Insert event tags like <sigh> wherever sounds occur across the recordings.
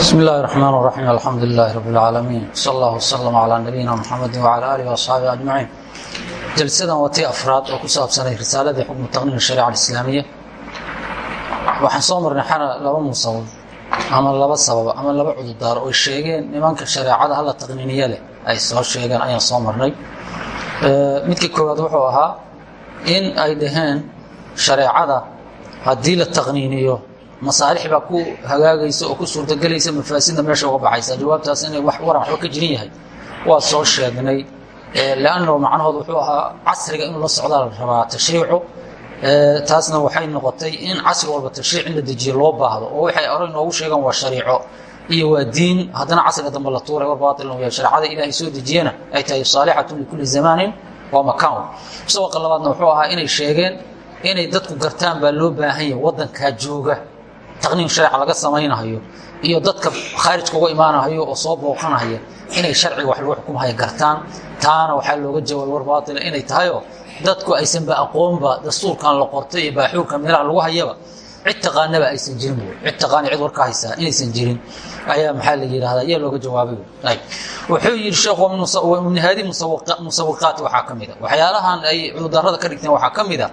بسم الله الرحمن الرحيم الحمد لله رب العالمين صلى الله وسلم على نبينا محمد وعلى آله وأصحابه أجمعين jalsadan waa tii afraad oo ku saabsanay risaaladii xukmu taqniin shariica alislaamiya waxaan soo marnay xana laba musabab ama laba sabab ama laba cududaar oy sheegeen nimanka shareecada hala taqniiniye leh ay soo sheegeen ayaan soo marnay midkii koowaad wuxuu ahaa in ay dhaheen shareecada haddii la taqniiniyo masaalix baa ku hagaagaysa oo ku suurtagelaysa mafaasidda meesha uga baxaysa. Jawaabtaas inay waran waxba ka jirin yahay. Waa soo sheegnay lanno macnahood wuxuu ahaa casriga inuu la socdaa la rabaa tashriicu taasna waxay noqotay in casri walba tashriic in la dejiyo loo baahdo. Oo waxay oray noogu sheegaan waa shariico iyo waa diin. Haddana casriga dambe la tuuray war baatil inuu yahay. Shareecada ilaahay soo dejiyana ay tahay saalixatun likulli zamaanin waa makaan sabaqa labaadna wuxuu ahaa inay sheegeen inay dadku gartaan baa loo baahan yahay. Waddankaa jooga taqniin shareeca laga samaynahayo iyo dadka khaarijka uga imaanahayo oo soo booqanahaya inay sharciga wax lagu xukumhaya gartaan taana waxaa looga jawaabay war baatila inay tahayoo dadku aysanba aqoonba dastuurkan la qortay iyo baaxuurka meelaha lagu hayaba cid taqaanaba aysan jirin wy cid taqaana cid warka haysaa inaysan jirin ayaa maxaa la yidhahdaa ayaa looga jawaabay wuxuu yidhi sheekhu min haadi musawiqaati waxaa ka mida waxyaalahan ay cudurdaarada ka dhigteen waxaa ka mid a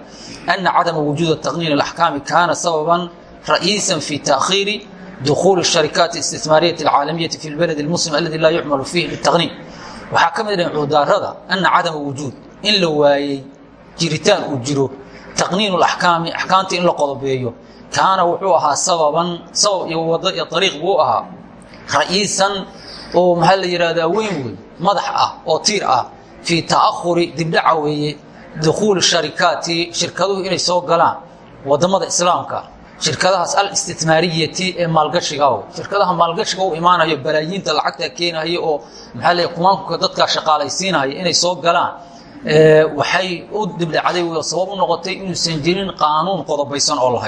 ana cadama wujuuda taqniin alaxkaami kaana sababan ra'iisan fi taakhiiri dخuل الشharكaaت الاsتثmاaرية الcاalمية في البلد المسلم اladي laa يcmل فيه للتقنين waxaa ka mid cudaarada أنa cadama وuجوud in la waayey jiritaan uu jiro تaqنiin الأحكاami أحkaamta in la qodobeeyo kaana wuxuu ahaa sababan sabab iyo wado iyo طariiq buu ahaa ra'iisan oo maxaa la yihahdaa weyn wey madax ah oo tiir ah fii تaأhuri dibdhaca weeye dخuuل الشharكaaتi shirkaduhu inay soo galaan wadamada iسlaamka shirkadahaas alistitmaariyati ee maalgashiga shirkadaha maalgashiga u imaanayo balaayiinta lacagta keenayo oo maxaa le kumaanka dadkaa shaqaalaysiinaya inay soo galaan waxay u dibdhacday w sabab u noqotay inuusan jirin qaanuun qodobaysan oo la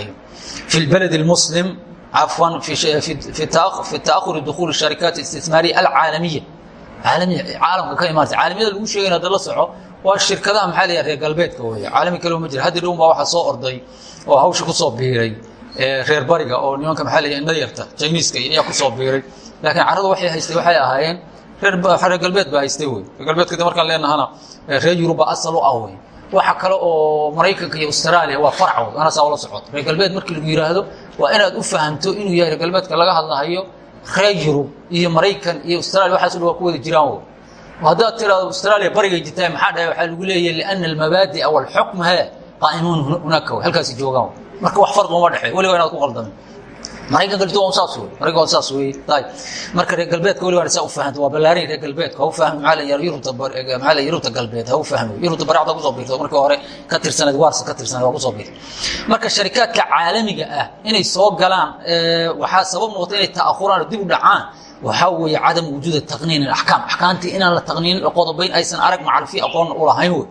fi lbalad اlmuslim cafwan fi taahuri dukhuuli sharikaat istismaariya alcaalamiya. Caalamiya caalamka ka imaanaysa caalamiyada lagu sheegay hadda la soco waa shirkadaha maxaa la reer galbeedka wey caalami kale ma jira. Haddi dhown baa waxaa soo orday oo hawsha ku soo biiray reer bariga oo nimanka maxaa leeyahay indhayarta jiniiska ayaa ku soo biiray. Laakiin carradu waxay haystay waxay ahaayeen reer galbeed baa haystay wey reer galbeedka de markaan leenahana reer yuruba asal u ah wey waxa kale oo maraykanka iyo australia waa farc wey ana saa ula socod. Reer galbeed markii lagu yidhaahdo waa inaad u fahamto inuu yahay reer galbeedka laga hadlahayo reer yurub iyo maraykan iyo australia waxaas dhan waa ku wada jiraan wey haddaad tiraado australia barigay jirtaa maxaa dhahay waxaa lagu leeyahay liana almabaadi'a walxukm he qaa'imuun hunaaka halkaasi joogaan. Marka wax farqi uma dhexeey. Weliba inaad ku qaldamin maraykanka lito waa saas wey maraykan saas wey ay marka reer galbeedka weliba saa u fahamta waa ballaarin reer galbeedka. Ha u fahmi maxaa la yidhahda yurubta maxaa la yurubta galbeed. Ha u fahmi. Yurubta baracda ku soo biirta markii hore ka tirsanayd waarsa ka tirsanayd waa ku soo biirta marka sharikaadka caalamiga ah inay soo galaan waxaa sabab noqotay inay ta'ahuraan dib u dhacaan. Waxaa weeye cadam wujuuda taqniin axkaam axkaamtii inaan la taqniinin qodobayn aysan arag macrifi aqoonna u lahayn wey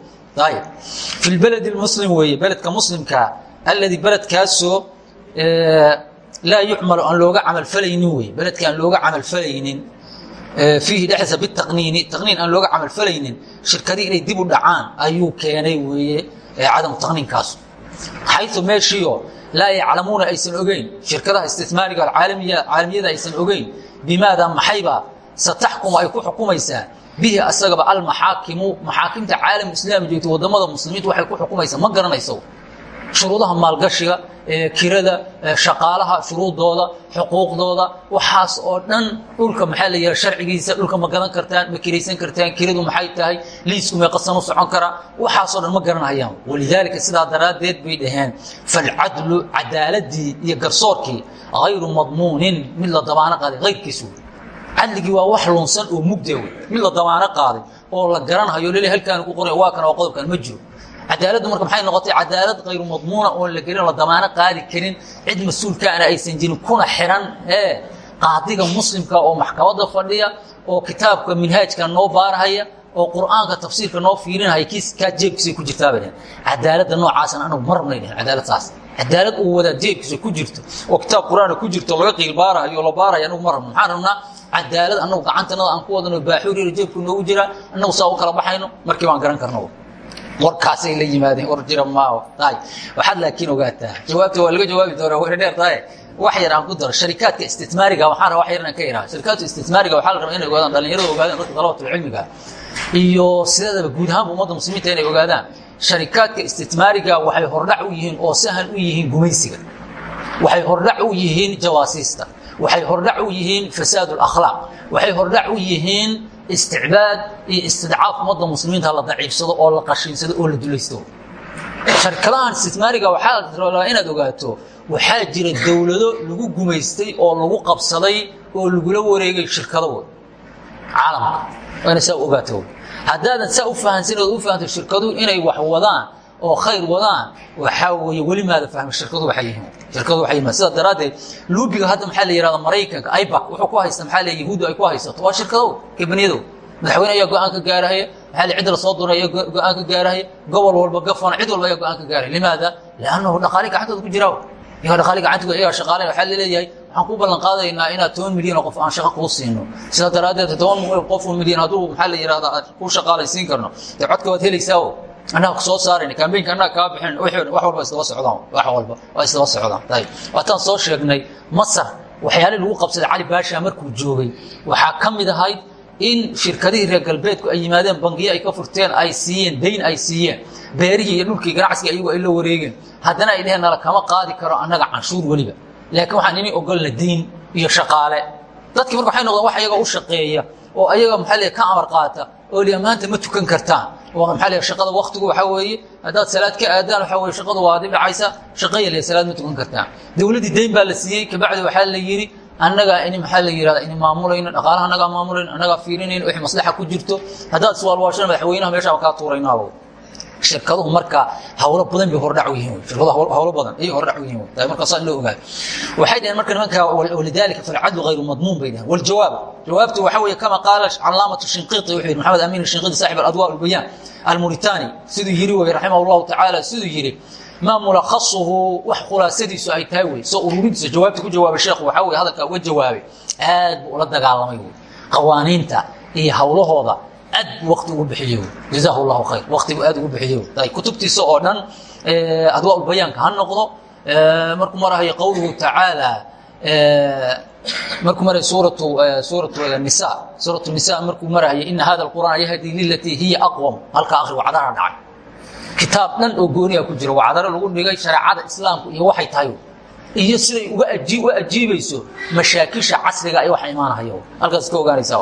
fi lbalad lmuslim weeye beledka muslimka aladi beledkaasoo laa yucmalu aan looga camalfalaynin wey. Beledka aan looga camalfalaynin fiihi dhexdiisa bitaqniini taqniin aan looga camalfalaynin shirkadii inay dib u dhacaan ayuu keenay weeye cadamu taqniinkaas. Xayu meeshiio laa yaclamuuna aysan ogeyn shirkadaha istismaariga caalamiya caalamiyada aysan ogeyn bimaada maxayba sataxkumu ay ku xukumaysaa bihi asagaba almaxaakimu maxaakimta caalam islaami joogta waddamada muslimiintu waxay ku xukumaysaa ma garanayso. Shuruudaha maalgashiga kirada shaqaalaha shuruudooda xuquuqdooda waxaas oo dhan dhulka maxaa la yidhaha sharcigiisa dhulka ma gadan kartaan ma kiraysan kartaan kiradu maxay tahay liisku may qasan u socon karaa waxaasoo dhan ma garanayaan. Walidaalika sidaa daraaddeed bay dhaheen falcadlu cadaaladii iyo garsoorkii hayru madmuunin mid la dabaano qaaday hayrkiisu cadligii waa wax lunsan oo mugda wey. Mid la dabaano qaaday oo la garanhayo lele halkaan ku qoray waa kan oo qodobkan ma jiro. Cadaaladdu marka maxay noqotay? Cadaalad kayru madmuuna oon la gelin la damaano qaadi karin cid mas'uulkaana aysan jirin kuna xiran ee qaadiga muslimka oo maxkamadda fadhiya oo kitaabka minhaajka noo baarahaya oo qur'aanka tafsiirka noo fiirinahaya kiis kaa jeebkiisa ku jirtaa bay dhaheen cadaaladda noocaasna anagu ma rabnay dhaheen cadaalad saas cadaalad uu wadaa jeebkiisa ku jirto oo kitaab qur'aana ku jirto laga qiil baarahayo oo la baaraya anagu ma rabno maxaan rabnaa cadaalad anagu gacantanada aan ku wadano baaxuur yaro jeebku noogu jiraa annagu saa u kala baxayno markii baan garan karno. Warkaasay la yimaadeen war jira maaho. Tahay waxaad laakiin ogaataa jawaabta waa laga jawaabi doonaa wayna dheer tahay wax yar aan ku daro sharikaadka istitmaariga waxaan rabaa wax yar inaan ka iraa sharikaadka istitmaariga waxaa la rabaa inay ogaadaan dhalinyarada ogaadaan dadka dalabatul cilmiga iyo sideedaba guud ahaanba ummadda muslimiinta inay ogaadaan sharikaadka istitmaariga waxay hordhac u yihiin oo sahan u yihiin gumaysiga. Waxay hordhac u yihiin jawaasiista waxay hordhac u yihiin fasaad اlakhlaaq waxay hordhac u yihiin isticbaad iyo istidcaaf ummadda muslimiinta la daciifsado oo la qashiinsado oo la dulaysto. Sharkadahan istitmaariga waxaa inaad ogaato waxaa jira dowlado lagu gumaystay oo lagu qabsaday oo lagula wareegay shirkadawood caalamka waa ina saa ogaato. Haddaadan saa u fahansan ood u fahanto shirkaduhu inay wax wadaan oo khayr wadaan waxaa weeye weli maada fahmi shirkadu waxay yihiin shirkadu waxay yihiin. Sidaa daraaddeed luubiga hadda maxaa la yihahda maraykanka ibac wuxuu ku haysta maxaa la yahuuddu ay ku haysato? Waa shirkadow kabaniyadoow madaxweyne ayaa go'aan ka gaarahaya maxaa la cidda la soo duray ayaa go'aan ka gaarahaya gobol walba gafana cid walba ayaa go'aan ka gaaraya limaada? Liannahu dhaqaali gacantooda ku jiraa iyaga dhaqaali gacantooda iyaga shaqaalayn waxaa la leeyahay waxaan ku ballan qaadaynaa inaad toban milyan oo qof aan shaqo kuu siino. Sidaa daraaddeed toban qof milyan hadduu maxaa la yihahdaa ku shaqaalaysiin karno. Dee codka waad helaysaa annaga ku soo saarayna kambeynka annaga kaa bixin wax walba isdaba socdaan wax walba waa isdaba socdaan ayib waataan soo sheegnay masar waxyaalihii lagu qabsaday cali baasha markuu joogay waxaa ka mid ahayd in shirkadihii reer galbeedku ay yimaadeen bangiyo ay ka furteen ay siiyeen dayn ay siiyeen beerihii iyo dhulkii ganacsiga iyagu ay la wareegeen haddana ay dheheen nala kama qaadi karo annaga canshuur weliba laakiin waxaan ini ogolna diin iyo shaqaale dadkii marka waxay noqdeen wax iyaga u shaqeeya oo ayaga maxaa le ka amar qaata oo liya maanta ma tukan kartaan maxaa le shaqada waktigu waxaa weeye haddaad salaad ka aadaan waxaa weye shaqadu waa dhibcaysa shaqaya le salaad ma tukan kartaan dowladdii dayn baa la siiyey kabacdi waxaa la yidhi annagaa ini maxaa la yihahda ini maamulayno dhaqaalaha annagaa maamulayno annagaa fiirinayno wixii maslaxa ku jirto haddaad iswaalwaashana madaxweynaha meeshaa kaa tuuraynaabo shirkaduhu marka hawlo badan bay hordhac yihiin shirkadu hawlo badan ayay hordhac yihiin. Marka saa loo ogaado. Waxay dhaheen marka nimanka walidalika falcadlu ghayru madmuun bay dhaheen. Waljawaab jawaabtu waxa weeye kama qaala calaamatu shinqiiti wuxuu yidhi maxamed amiin shinqiiti saaxib aladwa albayaan almuritani siduu yidhi wey raximah allahu tacaala siduu yidhi maa mulakhasuhu wax khulaasadiisu ay tahay wey soo ururintiisa jawaabta ku jawaabay sheekhu waxaa weye hadalkaa uga jawaabay aad buu ula dagaalamay wey qawaaniinta iyo hawlahooda aad buu wakti ugu bixiye jazaahu llahu khayr waktigu aad ugu bixiye kutubtiisa oo dhan adwaa bayaanka ha noqdo. Markuu marahayo qowluhu tacaala markuu marayo suuratu suuratu nisa suuratu nisa markuu marahayo ina hada alqur'aan yahdi lilatii hiya aqwam. Halkaa akhri wacdara dhacay. Kitaab dhan oo gooniya ku jira wacdaro lagu dhigay shareecada islaamku iyo waxay tahay. Iyo siday uga ajiibayso mashaakisha casriga ay waxa imaanahayo halkaas ka ogaanaysaa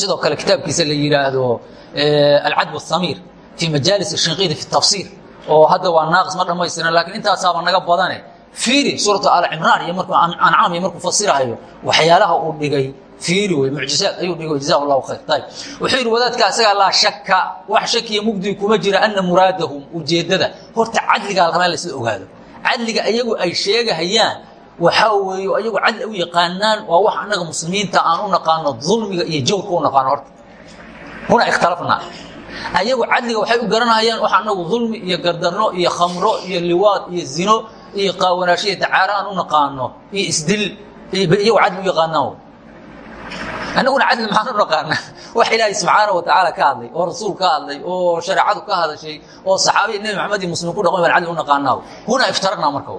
sidoo kale kitaabkiisa la yidhaahdo eh, alcadw اsamir fii majaalis shinqidi fi tafsiir oo hadda waa naaqis ma dhammaystira lakiin intaasaaba naga badane. Fiiri suurata alcimraan iyo markuu ancaam iyo markuu fasirahayo waxyaalaha uu dhigay fiiri wey mucjizaad ayuu dhigay jaza llahu khayr. Ayb wuxuu yidhi wadaadka asagaa laa shaka wax shakiya mugdigi kuma jira ana muraadahum ujeeddada. Horta cadligaa lama lasla ogaado. Cadliga ayagu ay sheegahayaan waxaa weeye ayagu cadli u yaqaanaan waa wax annaga muslimiinta aan u naqaano dulmiga iyo jawrka u naqaano horta. Huna ikhtalafnaa ayagu cadliga waxay u garanayaan wax annagu dulmi iyo gardarno iyo khamro iyo liwaad iyo zino iyo qaawanaasho iyo dacaaro aan u naqaano iyo isdil iyagu cadli u yaqaanaan annaguna cadli maxaan u naqaana. Wax ilaahay subxaana wa tacaala ka hadlay oo rasuul ka hadlay oo shareecadu ka hadashay oo saxaabiya nebi maxamed iyo muslim ku dhaqmay baan cadli u naqaanaa huna iftaraqnaa marka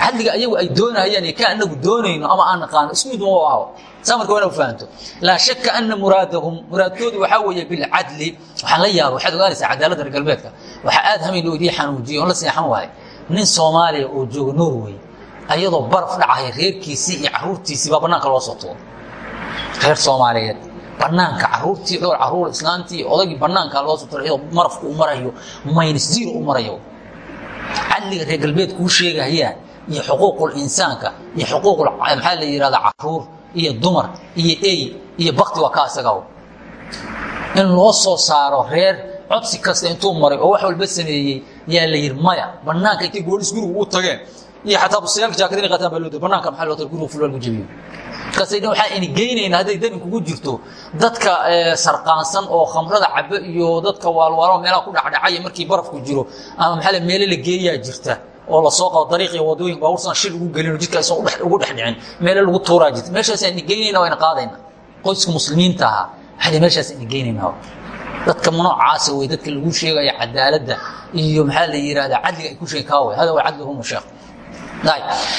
cadliga ayagu ay doonayaan ka anagu doonayno ama aan naqaano isku mid ma aho saa marka waa ina fahanto laa shaka ana muraadahum muraadkoodu waxaa weeye bilcadli waxaan la yaaba waxaad ogaanaysaa cadaaladda reer galbeedka. Waxaa aad hamin loo idii xanuujiyay oon la seexan waaye nin soomaaliya oo jooga norway ayadoo baraf dhacaya reerkiisii iyo caruurtiisii baa banaanka loo soo tuuro. Reer soomaaliyeed banaanka caruurtii dhowr carruur islaantii odagii banaanka loo soo tuuro iyadoo marafku u marayo minus zero u marayo. Cadliga reer galbeed kuu sheegahayaan iyo xuquuqul insaanka iyo xuquuqul maxaa la yihahda carruur iyo dumar iyo ey iyo bakti waa ka asaga in loo soo saaro reer codsi kasta intuu maray oo wax walba sameeyey yaa la yidhi maya banaanka intay boolis gurigu u tageen iyo xataa busayaalka jaakadina qataan baa loo day banaanka maxaa loo taga guriga fulwaa lagu jabiyo markaasay dhan waxaan ini geynaynaa hadday dan inkugu jirto dadka sarqaansan oo khamrada cabe iyo dadka waalwaalo meelaha ku dhacdhacaya markii barafku jiro ama maxaa meele la geeyaa jirta oo la soo qabo dariiq iyo wadooyin baabuursan shil ugu gelin jidka aysan ugu dhex dhicin meele lagu tuuraa jirta meeshaas ayna geynayna wayna qaadayna. Qoyska muslimiinta ahaa. Waxaa meeshaas ayna geynayna dadka noocaasa wey dadka lagu sheegaya cadaaladda iyo maxaa la yihahda cadliga ay ku sheegi kaa way. Hada waa cadluhum sheekh.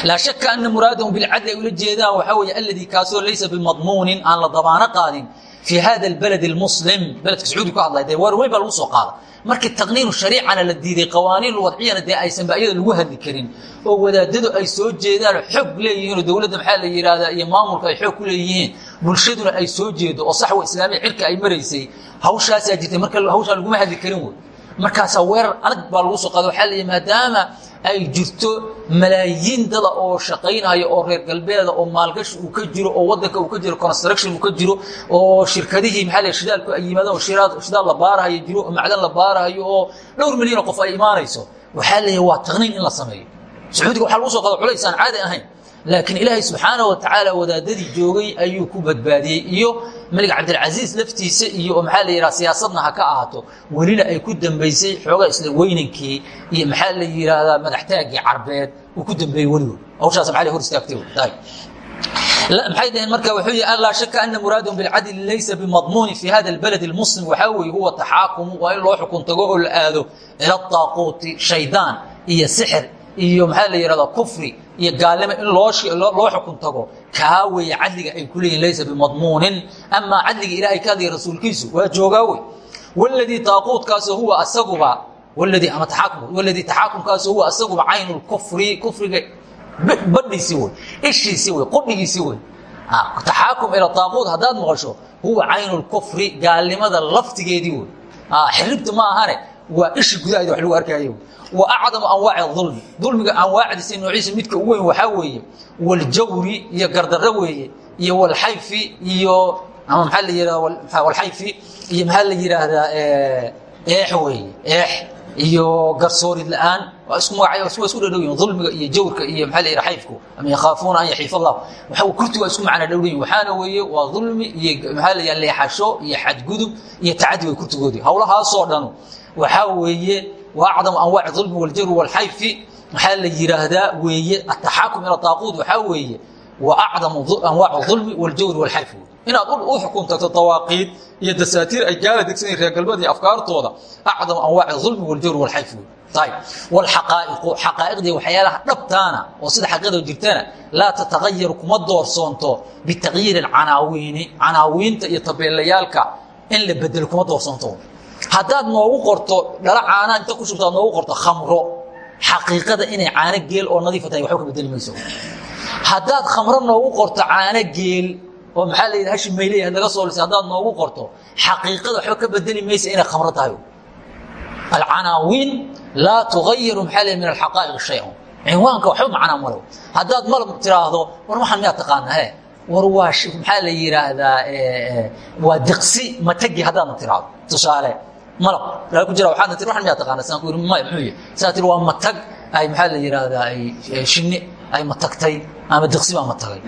Laa shaka ana muraadahum bilcadli ay ula jeedaan waxaa weeye alladii kaasoo laysa bimadmuunin aan la dabaano qaadin fii hada albalad almuslim. Beledka sacuudi ku hadlay dee waar weyn baa lagu soo qaada markii taqniinu shariicana la diiday qawaaniin wadciyana dee aysanba iyada lagu hadli karin. Oo wadaadadu ay soo jeedaan xoog leeyihiinoo dowladda maxaa la yidhaahdaa iyo maamulka ay xoog ku leeyihiin bulshaduna ay soo jeedo oo saxwa islaamiya xilka ay maraysay. Hawshaasaa jirtay marka hawshaa laguma hadli karin wey markaasaa weerar adag baa lagu soo qaada waxaa leeyahy maadaama ay jirto malaayiin dada oo shaqaynaya oo reer galbeeda oo maalgashi uu ka jiro oo wadanka uu ka jiro construction uu ka jiro oo shirkadihii maxaa la shidaalku ay yimaadaan oo shidaal la baarahayo jiro oo macdan la baarahayo oo dhowr milyan oo qof ay imaanayso. Waxaa leeyahay waa taqniin in la sameeyo. Sacuudiga waxaa lagu soo qaada culays aan caadi ahayn laakiin ilaahay subxaana wa tacaala wadaadadii joogay ayuu ku badbaadiyey iyo melig cabdilcasiis laftiisa iyo maxaa la yidhaha siyaasadna ha ka ahaato welina ay ku dambaysay xoogaa isla weynankii iyo maxaa la yidhaahdaa madaxtaagii carbeed uu ku dambeeyey weligood hawshaas maxaa la hor istaagtay maxay dhaheen marka wuxuu yihi laa shaka ana muraadahum bilcadli laysa bimadmuuni fi hada albalad almuslim. Waxaa weeye huwa taxaakumu waa in loo xukun tago oo la aado ila taaquuti shaydaan iyo sixir iyo maxaa la yidhahdaa kufri iyo gaalnimo in loo xukun tago kaa weeye cadliga ay ku leeyihiin laysa bimadmuunin amaa cadliga ilaahay ka hadlaya rasuulkiisu waa joogaa wey waladii taaquutkaasoo huwa asaguba waladii ama taxaakum waladii taxaakumkaasoo huwa asaguba caynu kufriga badhiisii wey ishiisii wey qudhigiisii wey taxaakum ila taaquut haddaad maqasho huwa caynu gaalnimada laftigeedii wey xiribta ma ahane waa ishi gudaheeda wax lagu arkaayo wa acdamu anwaaci ulmi dulmiga anwaacdiisa noociisa midka ugu weyn waxaa weeye waljawri iyo gardarro weeye iyo walxayfi iyo ama maxaa la walxayfi iyo maxaa la yidhaahdaa eex weeye. Eex iyo garsoorid la'aan. Isku magaca waa isku dhadhow yihiin dulmiga iyo jawrka iyo maxaa la xayfku. Ama yakhaafuuna an yaxiif allah kurti waa isku macna dhowdhan yihiin waxaana weeye waa dulmi iyo maxaa la leexasho iyo xadgudub iyo tacadi way kurtigoodii hawlahaasoo dhanu waxaa weeye وأcdم أنواع الظلم والjر والxayف waxaa la yihaahdaa weeye التaxaaكم ilى طاaquud waxaa weeye وأcdم أنواع الظلم والjawr والxayف inaad u xukun tagto dawaaqiid iyo dasaatiir ay gaala degsanay reer galbeed iyo afkaartooda أcdم أنواع الظلم والjawr والxayف ayb واlxaqaaئqu xaqaa'iqdii waxyaalaha dhabtaana oo sida xaqiiqda jirtana laa tatagayaru kuma doorsoonto bitagyiiri اcanaawiini canaawiinta iyo tabeelayaalka in la bedelo kuma doorsoonto haddaad noogu qorto dhala caanaa inta ku shubto ad noogu qorto khamro xaqiiqada inay caano geel oo nadiifa tahay waxba ka bedeli mayso. Haddaad khamro noogu qorto caano geel oo maxaa la yidhi hashi mayleya naga soo lisay haddaad noogu qorto xaqiiqada waxba ka bedeli maysa inay khamro tahay. Alcanaawiin laa tugayiru maxaa la min alxaqaa'iq shay-an cinwaanka waxba macnaa malo haddaad malab tiraahdo war waxaan miyaa taqaanaa he. War waa maxaa la yidhaahdaa waa diqsi matagi haddaadna tiraahdo. Tusaale malab. Aa ku jira waaadna tir waan miyaa taqaana saan ku yiri maya muxuu yahy saa tir waa matag. Ay maxaa la yidhaahdaa? Ay shinni ay matagtay ama diqsi baa matagay.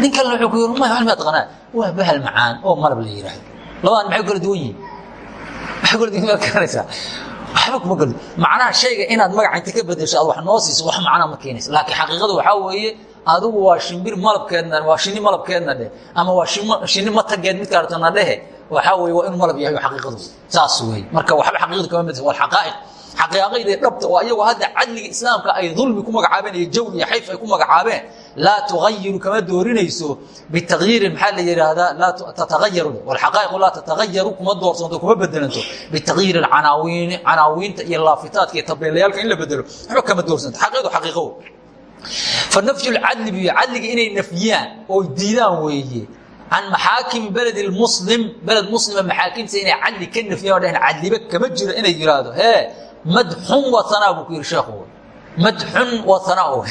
Nin kalena wuxuu ku yiri maya waan miyaa taqaanaa? Waa bahal macaan oo malab la yidhaahdo. Labadaan maxay kala duwan yihiin maxay kala duwan garanaysaa waxba kuma galo macnaha shayga inaad magaca inta ka bedesho aad wax noo siiso wax macnaa ma keenaysa. Laakiin xaqiiqada waxaa weeye adigu waa shimbir malabkeedna waa shini malabkeedna dheh ama waa shini matageed mid kaartana dhehe waxaa weye waa inuu malab yahay xaqiiqadu saas wey marka waxba xaqiiqada kama midsa walxaqaa'iq xaqiiqaydii dhabta oo ayagu hadda cadliga islaamka ay dulmi ku magacaabeen iyo jawr iyo xayf ay ku magacaabeen laa tugayiru kama doorinayso bitagyiirin maxaa la yidhaahdaa laa tatagayaru walxaqaa'iqu laa tatagayaru kuma doorsanto kuma bedelanto bitagyiiri canaawiini canaawiinta iyo laafitaadka iyo tabeelayaalka in la bedelo waxba kama doorsanto. Xaqiiqadu xaqiiqo fanafyu lcadli biyo cadliga inay nafyiyaan oo diidaan weeye can maxaakimi beled muslim beled muslima maxaakimta inay cadli ka nafiyaan o dhaheen cadliba kama jiro inay yidhaahdo hee madxun waanaa buu ku yidhi sheekhu madxun waanaa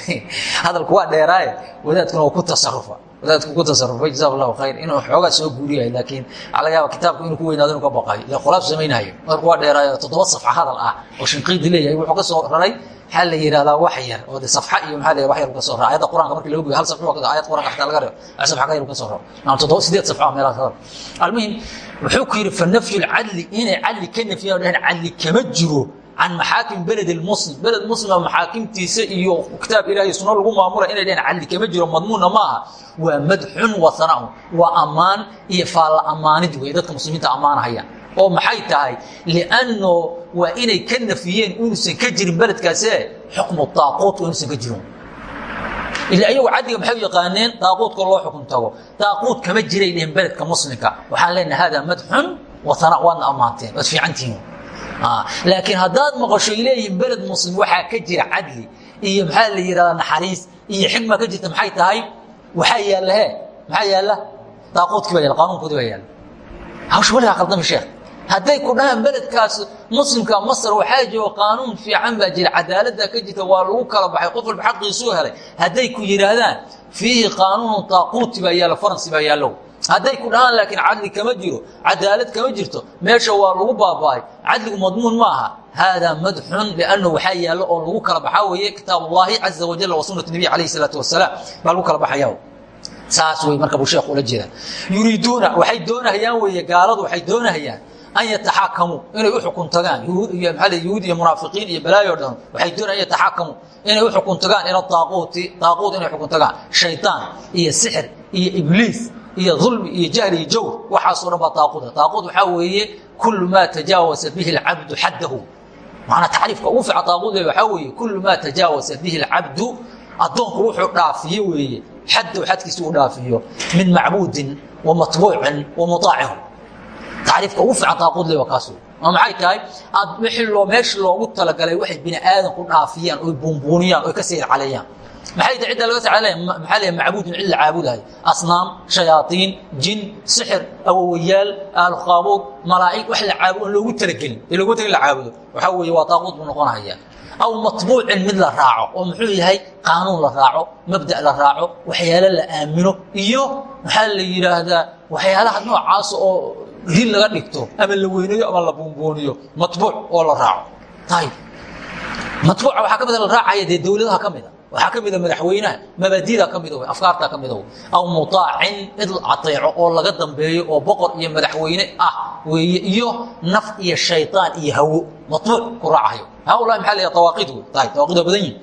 hadalku waa dheeraaye wadaadkuna waa ku tasarufa wadaadku ku tasarufay jaza allahu khayr inuu xoogaa soo guuriyahay laakiin waxaa laga yaaba kitaabku inuu ku weynaado inuu ka baqayo ile khulaaf samaynayo marku waa dheeraayo toddoba safxa hadal ah oo shinqiidi leeyahay wuxuu ka soo raray maxaa la yidhahdaa wax yar oo de safxa iyo maxaa la wax yar ka soo rara ayadda quraanka markii laga goyo hal safxo ayad quraanka xataa laga hal safxa ka yar ka soo raro ama toddoba sideed safxo meelaha ka almuhim wuxuu ku yidhi fanafyu lcadli inay cadli ka nafiyaan dhahan cadli kama jiro can maxaakim beled muslim beled muslima maxaakimtiisa iyo kitaab ilahay suno lagu maamula inay dhaheen cadli kama jiro madmuunna maaha waa madxun wa hana'un waa ammaan iyo faalla ammaanid wey dadka muslimiinta ammaanahayaan. Oo maxay tahay? Lianno waa inay ka nafiyeen inuusan ka jirin beledkaase xukmu taaquut waa inuusan ka jirin. Ila ayagu cadliga maxay u yaqaaneen? Daaquudka loo xukun tago. Daaquud kama jiray dhehen beledka muslimka. Waxaan leenahay hada madxun watana waadna ammaanteen waad fiicantihiin laakiin haddaad maqasho ay leeyihiin beled muslim waxaa ka jira cadli iyo maxaa la yidhahdaa naxariis iyo xikma ka jirta maxay tahay? Waxaa yaalla he maxaa yaalla? Daaquudkii baa yaalla qaanuunkoodii baa yaalla. Hawsha weligaa qaldami sheekh hadday ku dhahaan beledkaas muslimka masr waxaa jiro qaanuun fiican baa jira. Cadaalada ka jirta waa lagu kala baxay qof walba xaqiisuu helay. Hadday ku yidhaahdaan fiihi qaanuunu daaquuti baa yaalla faransi baa yaallow hadday ku dhahaan laakiin cadli kama jiro cadaalad kama jirto meesha waa lagu baaba'ay. Cadligu madmuun ma aha. Haadaa madxun liannahu waxaa yaallo oo lagu kala baxaa weeye kitaab ullaahi caza wajal wa sunnat nabiy calayhi salaatu wasalaam baa lagu kala baxaya saas wey marka buu sheekhu ula jeeda yuriiduuna waxay doonahayaan weeye gaaladu waxay doonahayaan an yataxaakamuu inay u xukun tagaan. Yuhuud iyo maaa yuhuud iyo munaafiqiin iyo balaayo dhan waxay doonayaan an yataxaakamu inay u xukun tagaan ila taaquuti taaquut inay xukun tagaan. Shaytaan iyo sixir iyo ibliis iyo ulmi iyo jahl iyo jawr waxaasoo dhan baa taaquuta ah. taaquut waxaa weeye kulu maa tajaawasa bihi lcabdu xaddahu. Manaa tacriifka ugu fiican taaquud waxaa weeye kulu maa tajaawasa bihi lcabdu addoonku wuxuu dhaafiyo weeye. Xaddow xadkiisi uu dhaafiyo min macbuudin wa matbuucin wa muaacin tacriifka ugu fiican daaquud le waa kaas oo maxay tahay? Aad wixii meeshii loogu talagalay waxay bini aadanku dhaafiyaan oy buunbuuniyaan oy ka sayr caleeyaan maxay tahay? Cidda laga sacalaya maxaa leeyahay macbuudun cid la caabudahay asnaam shayaaiin jin sixir awowayaal aalqaabuud malaa'ig wax la caabudo on loogu talagelin. Ee loogu talagin la caabudo. Waxaa weeye waa daaquud buu noqonaya aw matbuucin mid la raaco oo muxuu yahay? Qaanuun la raaco mabda' la raaco waxyaalo la aamino iyo maxaa la yidhaahdaa? Waxyaalaha noocaas oo diin laga dhigto ama la weynayo ama la buunbuuniyo. Matbuuc oo la raaco. Ayib matbuuca waxaa ka mida la raacaya dee dowladaha ka mida waxaa ka mida madaxweynaha mabaadida ka mida afkaarta ka mida aw muطaacin cid ateeco oo laga dambeeyo oo boqor iyo madaxweyne ah weeye iyo naf iyo shayطaan iyo hawo. Matbuuc ku raacayo. Haulahi maaa la tahay tawaaqid waa badan yihiin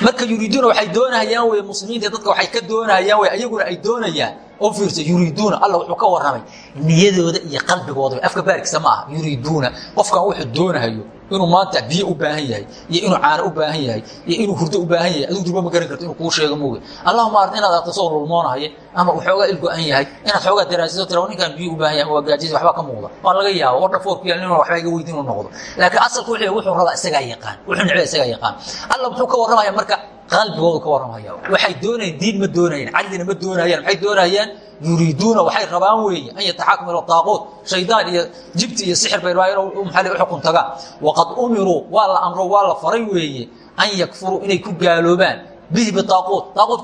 marka yuriiduuna waxay doonahayaan wey muslimiinta dadka waxay ka doonahayaan wey ayaguna ay doonayaan oo fiirsa yuriiduuna alla wuxuu ka warramay niyadooda iyo qalbigooda. Afka baarkiisa ma aha yuriiduuna qofkan wuxuu doonahayo inuu maanta biyo u baahan yahay iyo inuu caano u baahan yahay iyo inuu hurdo u baahan yahay. Adigu durba ma garan karto inuu kuu sheego mooge. Allahuma arta inaad arto soo lulmoonahaya ama uu xoogaa il go-an yahay inaad xoogaa daraasiso tira ninkaan biyo u baahan yahay waa gaajis waxba ka muuqda. Waa laga yaabo oo dhafoorku yaal nin waxba iga weydin inuu noqdo. Laakiin asalku wuxuu wuxuu rabaa isagaa yaqaan wuxuu necba isagaa yaqaan. Alla muxuu ka warramaya marka qalbigoodu ka warramaya waxay doonayaan diin ma doonayaan cadlina ma doonayaan maxay doonayaan yuriiduuna waxay rabaan weeye an yataxaakama ila daaquut shaydaan iyo jibti iyo sixir bay rabaan inuu maxaa u xukun tagaan waqad umiruu waa la amro waa la faray weeye an yakfuruu inay ku gaaloobaan. Bihi bidaaquut daaquut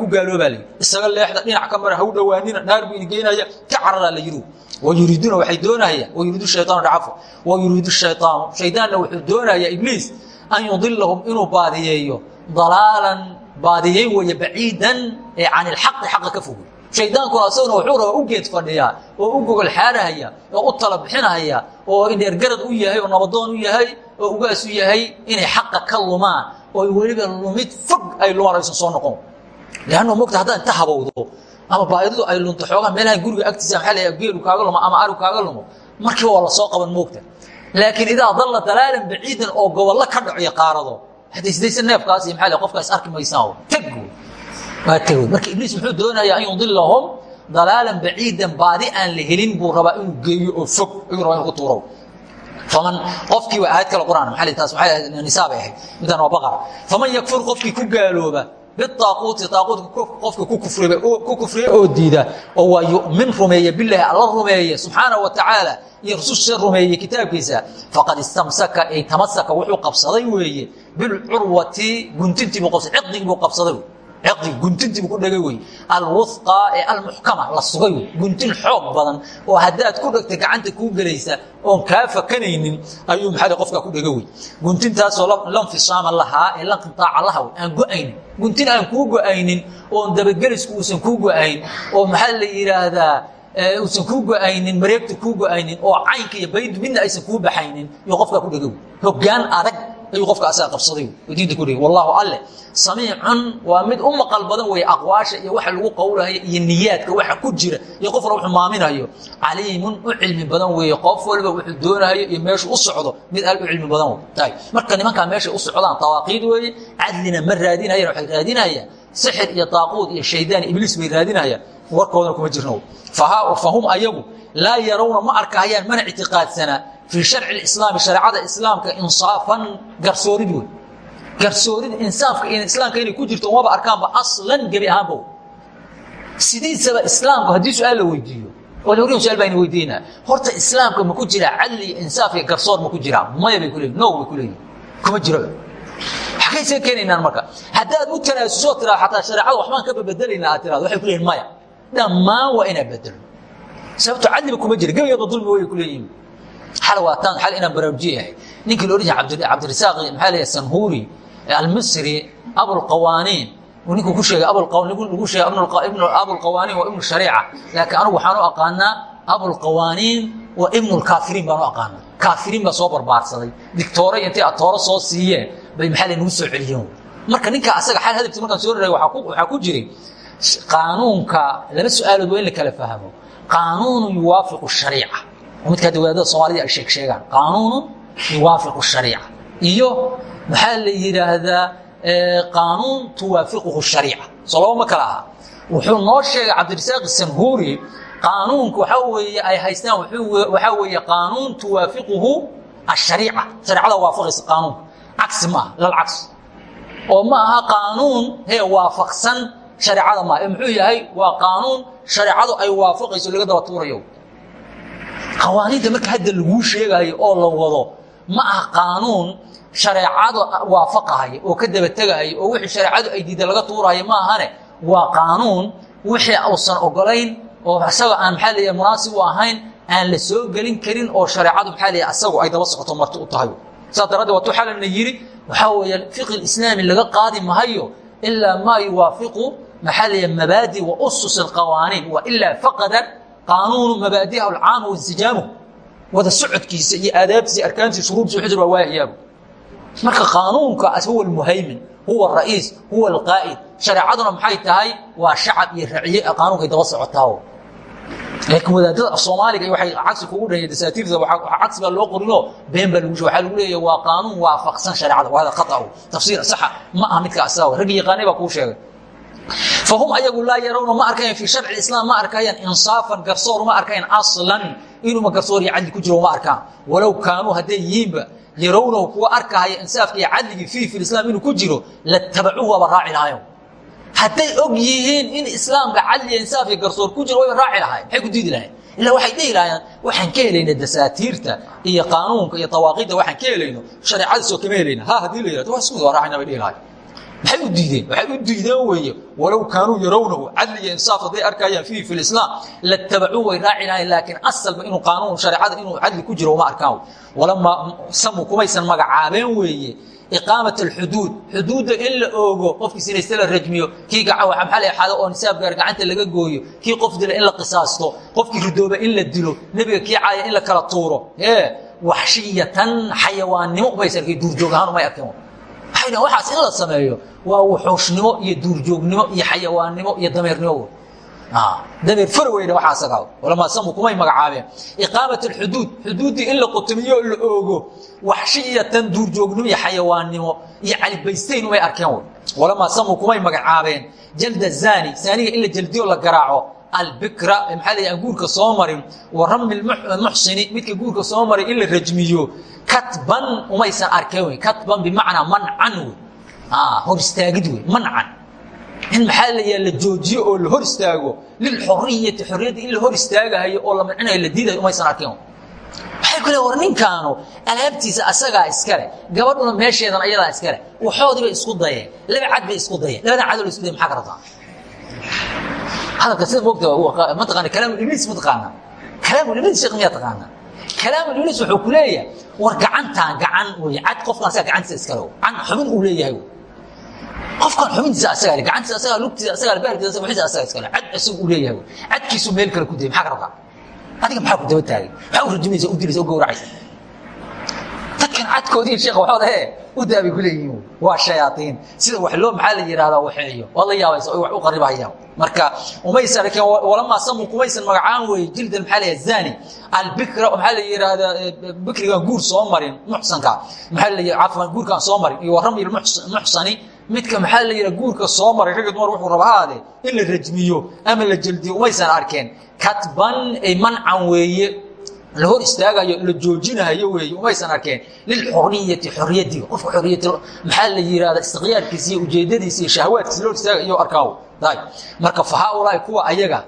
ku gaaloobaa la yidhi. Isaga leexda dhinac ka mara ha u dhowaanina naar buu idingeynaya ka cararaa la yidhi. Wayuriiduuna waxay doonahayaan wayuriidu shaytaanu dhacafo wayuriidu shaytaanu shaydaanna wuxuu doonayaa ibliis an yudilahum inuu baadiyeeyo dalaalan baadiyeyn weeye baciidan ee can ilxaqi xaqa ka fogo shaydaankuna isaguna wuxuu rabaa u geed fadhiyaa oo u gogol xaarahaya oo u tala bixinahaya oo indheergarad u yahay oo nabadoon u yahay oo ugaas u yahay inay xaqa ka lumaan oo weliba lumid fog ay lumaan aysan soo noqon. Leannu mogta haddaad inta habowdo ama baadidu ay lunto xoogaa meelahan guriga agtiisa maxaa la geelu kaaga lumo ama arigu kaaga lumo markiiba waa la soo qaban moogta laakiin idaa dalla dalaalan baciidan oo gobollo ka dhaciyo qaarado hadaysdaysa neefkaas iyo maxaa qofkaas arki maysaan tag waa tagood marka ibliis muxuu doonayaa an yudilahum dalaalan baciidan baadi aan la helin buu rabaa inuu geeyo oo fog ayuu rabaa inu ku tuuro. Faman qofkii waa aayad kale quraan maxaa taas waxay ahayd midan waa baqara faman yakfur qofkii ku gaalooba bitaaquuti taaquutka qofka ku kufriya oo diida oo waa yu'min rumeeya bilaahi alla rumeeya subxaana wa tacaala iyo rususha rumeeye kitaabkiisa faqad istamsaka ay tamasaka wuxuu qabsaday weeye bilcurwati guntintii buu qabsaday ciqdigi buu qabsaday ciqdigi guntintii buu ku dhegay wey. Alwuhqa ee almuxkama la sugay wey. Guntin xoog badan oo haddaad ku dhegta gacanta kuu gelaysa oon kaa fakanaynin ayuu maxaa qofkaa ku dhega wey. Guntintaasoo lanfisaama lahaa ee lanqitaaca laha wey aan go'aynin. Guntin aan kuu go'aynin oon dabagelisku uusan kuu go'ayn oo maxaa la yidhaahdaa uusan kuu go'aynin mareegta kuu go'aynin oo caynka iyo baydu midna aysan kuu baxaynin iyo qofkaa ku dhega wey. Hogaan adag ayuu qofka asaga qabsaday diinta ku dhigay wallahu alle samiicun waa mid u maqal badan weeye aqwaasha iyo waxa lagu qowlahayo iyo niyaadka waxa ku jira. Iyo qof wala wuxuu maaminayo caliimun u cilmi badan weeye. Qof waliba wuxuu doonayo iyo meeshu u socdo mid aad u cilmi badan wey marka nimankaa meeshay u socdaan dawaaqiid weeye cadlina ma raadinayaan waxay raadinayaan sixir iyo daaquud iyo shaydaan ibliis bay raadinayaan warkoodana kuma jirno. Fahum ayagu laa yarawna ma arkahayaan mana ictiqaadsanaa fii sharci islaami shareecada islaamka insaafan garsoorid wey garsoorid insaafka islaamka inay ku jirto umaba arkaanba aslan gebi ahaanba sidiisaba islaamku haddii su'aal la weydiiyo wr su'aal baa weydiinaa horta islaamka ma ku jiraa cadli iyo insaaf iyo garsoor ma ku jiraa maya bay kuleeyihin no bay kuleeyihin kuma jiro xagaysaga keenaynaan marka haddaad u tanaasuso tiraa xataa shareecada waxbaan ka babedelaynaa aad tirado waxay ku leeyihiin maya dhammaan waa inaa bedelo sababto cadliba kuma jira gebayaba dulmi way ku xal waataan xal inaan baraarujiyahay ninkii la odhan jiray cabdirasaaq maxaa leeyahay sanhuuri almisri abulqawaaniin ninkuu ku sheegay lagu sheegay abulqawaaniin waa ibnu shariica laakiin anigu waxaan u aqaanaa abulqawaaniin waa ibnulkaafiriin baan u aqaanaa kaafiriin baa soo barbaarsaday dictoore intay atooro soo siiyeen bay maxaa le nagu soo celiyeen marka ninka asaga xal hadabti markaan soo raray waxaa ku jiray qaanuunka laba su'aalood waa in la kala fahmo qaanuunu yuwaafiqu shariica midka hadda wadaadada soomaalida ay sheeg sheegaan qaanuunu yuwaafiqu shariica. Iyo maxaa la yidhaahdaa qaanuun tuwaafiquhu shariica. Soo laba aha. Wuxuu noo sheegay cabdirasaaq sanhuuri qaanuunka waxaa weeye ay haystaan waxaa weeye qaanuun tuwaafiquhu ashariica shareecada waafaqaysa qaanuunka cagsi ma aha lal cagsi oo ma aha qaanuun hee waafaqsan shareecada maaha ee muxuu yahay? Waa qaanuun shareecadu ay waafaqayso laga daba tuurayo qawaaniinta marka hadda laguu sheegayo oo la wado ma aha qaanuun shareecadu waafaqahay oo ka daba oo wixii shareecadu ay diidda laga tuurayo ma ahane. Waa qaanuun wixii uusan ogolayn oo isaga aan maxaa leeyahay munaasib u ahayn aan la soo gelin karin oo shareecadu maxaa leeyahay asagu ay daba socoto marti u tahay. Saas daraaddeed waatu xalana yidhi waxaa weeye fiqi islaami laga qaadi mahayo ilaa maa yuwaafiqu maxaa leeyahay mabaadi wa usus alqawaaniin wa ilaa faqada qaanuunu mabaadiha alcaama wainsijaamhu wada socodkiisa iyo aadaabtiisa iyo arkaantiisa shuruudtiisa wuxuu jira waa waahiyaabu marka qaanuunkaas huwa almuhaymin huwa alra'iis huwa alqaa'id shareecaduna maxay tahay waa shacab iyo raciye qaanuunkay daba socotaa laakiin wadaadada af soomaaliga waxay cagsi kugu dhahaya dasaatiirta cagsi baa loo qorinoo been baa lagu waxaa lagu leeyahay waa qaanuun waafaqsan shareecada waa hada khata'u tafsiir saxa ma aha midka asaga raggi yaqaanay baa kuu sheegay fahum ayagu laa yarawna ma arkayaan fii sharci islaam ma arkayaan insaafan garsoor ma arkayaan aslan inuuma garsoor iyo cadli ku jiro ma arkaan walow kaanuu hadday yihiinba yarawnahu kuwa arkahaya insaafka iyo cadligii fii fi islaam inuu ku jiro latabacuhu waaba raaci lahayen hadday og yihiin in islaamka cadliya insaaf iyo garsoor ku jiro wayba raaci lahayen maxay ku diidi lahayen ilaa waxay dhihi lahayaan waxaan ka helayna dasaatiirta iyo qaanuunka iyo dawaaqiidda waxaan ka helayno shareecadiisoo kama helayna. Ha haddii la yihahdo waa isku mid waa raacayna bay dhihi lahayen maxay u diideen waxay u diideen weeye. Walow kaanuu yarawnahu cadli iyo insaaf hadday arkayaan fiihi fi lislaam latabacuu way raaci lahayen laakiin asalba inuu qaanuun shareecada inuu cadli ku jiro uma arkaan walamaa samu kumaysan magacaabeen weeye iqaamat alxuduud xuduudda in la oogo qofkii sinayste la rajmiyo kii gacan waxa maxaa la xado oo nisaab gaar gacanta laga gooyo kii qof dila in la qisaasto qofkii ridooba in la dilo nebiga kii caaya in la kala tuuro. Ee waxshiyatan xayawaannimo umay sarkay duurjoog ahaan umay arkeen waxay dhahan waxaas in la sameeyo waa wuxuushnimo iyo duurjoognimo iyo xayawaannimo iyo dameernimo dameer fara weyne waxaa asagaa walamaa samu kumay magacaabeen. Iqaamat alxuduud xuduuddii in la qutmiyo la oogo waxshiyatan duurjoognimo iyo xayawaannimo iyo calibaysteyn umay arkeen walamaa samu kumay magacaabeen. Jalda zaani saaniga in la jaldiyo la garaaco. Albikra maxaa la guurka soo marin wa rami muxsini midka guurka soo maray in la rajmiyo katban umaysan arkeen wey. Katban bimacnaa mancan wey. Hor istaagid wey. Mancan. In maxaa la la joojiyo oo la hor istaago? Lilxoriyati xorriyadda in la hor istaagahayo oo la mancinayo la diidayo umaysan arkeen waxay ku le war ninkaanu alaabtiisa asagaa iskale gabadhuna meesheedan ayadaa iskale waxoodii bay isku dayeen laba cad bay isku dayeen labadan cadoo la isku daya maxaa ka rabtaa? Hadalka sida moogta mataqaana kalaamu ibliis ma taqaana kalaamu ibliis sheekh miyaa taqaana kalaamu ibliis wuxuu ku leeyahay war gacantaan gacan wey cad qofkan asaga gacantiisa iskale can xubin uu leeyahay qofkan xubintiisa asagaa le gacantiisa asagaa lugtiisa asagaa le baarkiisa wixiisa asagaa iskale cad isagu uu leeyahay cadkiisu meel kale ku dayay maxaa ka rabtaa adiga maxaa ku daba taagay maxaa u rajimaysa u dilaysa u gowracaysa dadkan cadka dadkoodii sheekh waxooda he u daabay ku leeyihiin. Waa shayaaiin sida wax loo maxaa la yidhahdaa waxeeyo waad la yaabaysa oy wax u qaribahayaan marka umaysan arkeen walamaa samu kumaysan magacaan weeye jildan maxaa la yidhahda zani albikra maxaa la yidhahdaa bikrigan guur soo marin muxsanka. Maxaa la yidhahda cafwan guurkaan soo marin. Iyo warami muxsani. Midka maxaa la yidhaha guurka soo maray ragga dumar wuxuu raba haade in la rajmiyo ama la jeldiyo umaysan arkeen katban ay mancan weeye la hor istaagayo la joojinayo weeye umaysan arkeen lilxuriyati xoriyadiga qofka xoriyat maxaa la yidhahda istiqyaarkiisa iyo ujeedadiisa iyo shahwaadkiisa loo istaagayo arkaaw daay. Marka fa haaulaai kuwa ayaga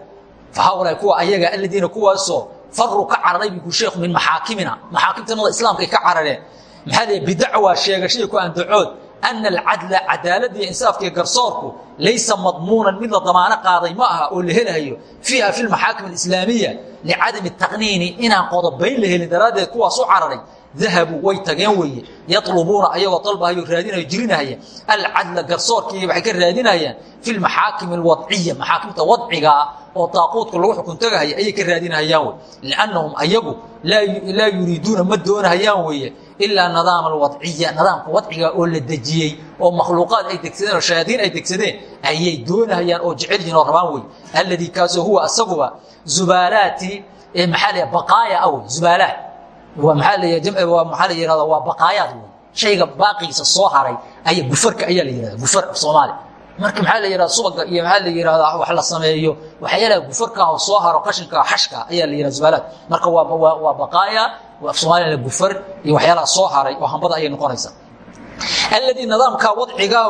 fa haaulaai kuwa ayaga aladiina kuwaasoo faruu ka cararay buu sheekhu min maxaakimina. Maxaakimtanada islaamkay ka carareen. Maxaa la bidacwa sheegashada ku andacood ana alcadla cadaalada iyo insaafka iyo garsoorku laysa madmuunan mid la damaano qaaday ma aha oo la helahayo fiiha fi lmaxaakim alislaamiya licadami taqniini inaan qodobayn la helin daraaddeed kuwaas u cararay dahabuu way tageen weeye yatlubuuna ayagoo dalbahayo raadinayo jirinahaya alcadla garsoorkii waxay ka raadinayaan fi lmaxaakim alwadciya maxaakimta wadcigaa oo daaquudka lagu xukun tagahaya ayay ka raadinahayaan wey liannahum ayagu laa yuriiduuna ma doonahayaan weeye ilaa nidaam alwadciya nidaamka wadciga oo la dejiyey oo makhluuqaad ay degsadeen oo shayaadiin ay degsadeen ayay doonahayaan oo jecel yihiin oo rabaan wey alladii kaasoo huwa asaguba zubaalaati maxaa la baqaaya ah wey zubaalaat waa maxaa la waa maxaa la yihahda waa baqaayaad wey shayga baaqiisa soo haray ayaa gufarka ayaa la yihahda gufar soomaali marka maxaa la yihahda subaga iyo maxaa la yihahdaa wax la sameeyo waxyaalaha gufarka oo soo haro qashinka xashka ayaa la yihahda zubaalaat marka waa waa baqaaya af soomaaliyana gufar iyo waxyaalaha soo haray oo hambada ayay noqonaysaa. Alladii nidaamka wadcigaa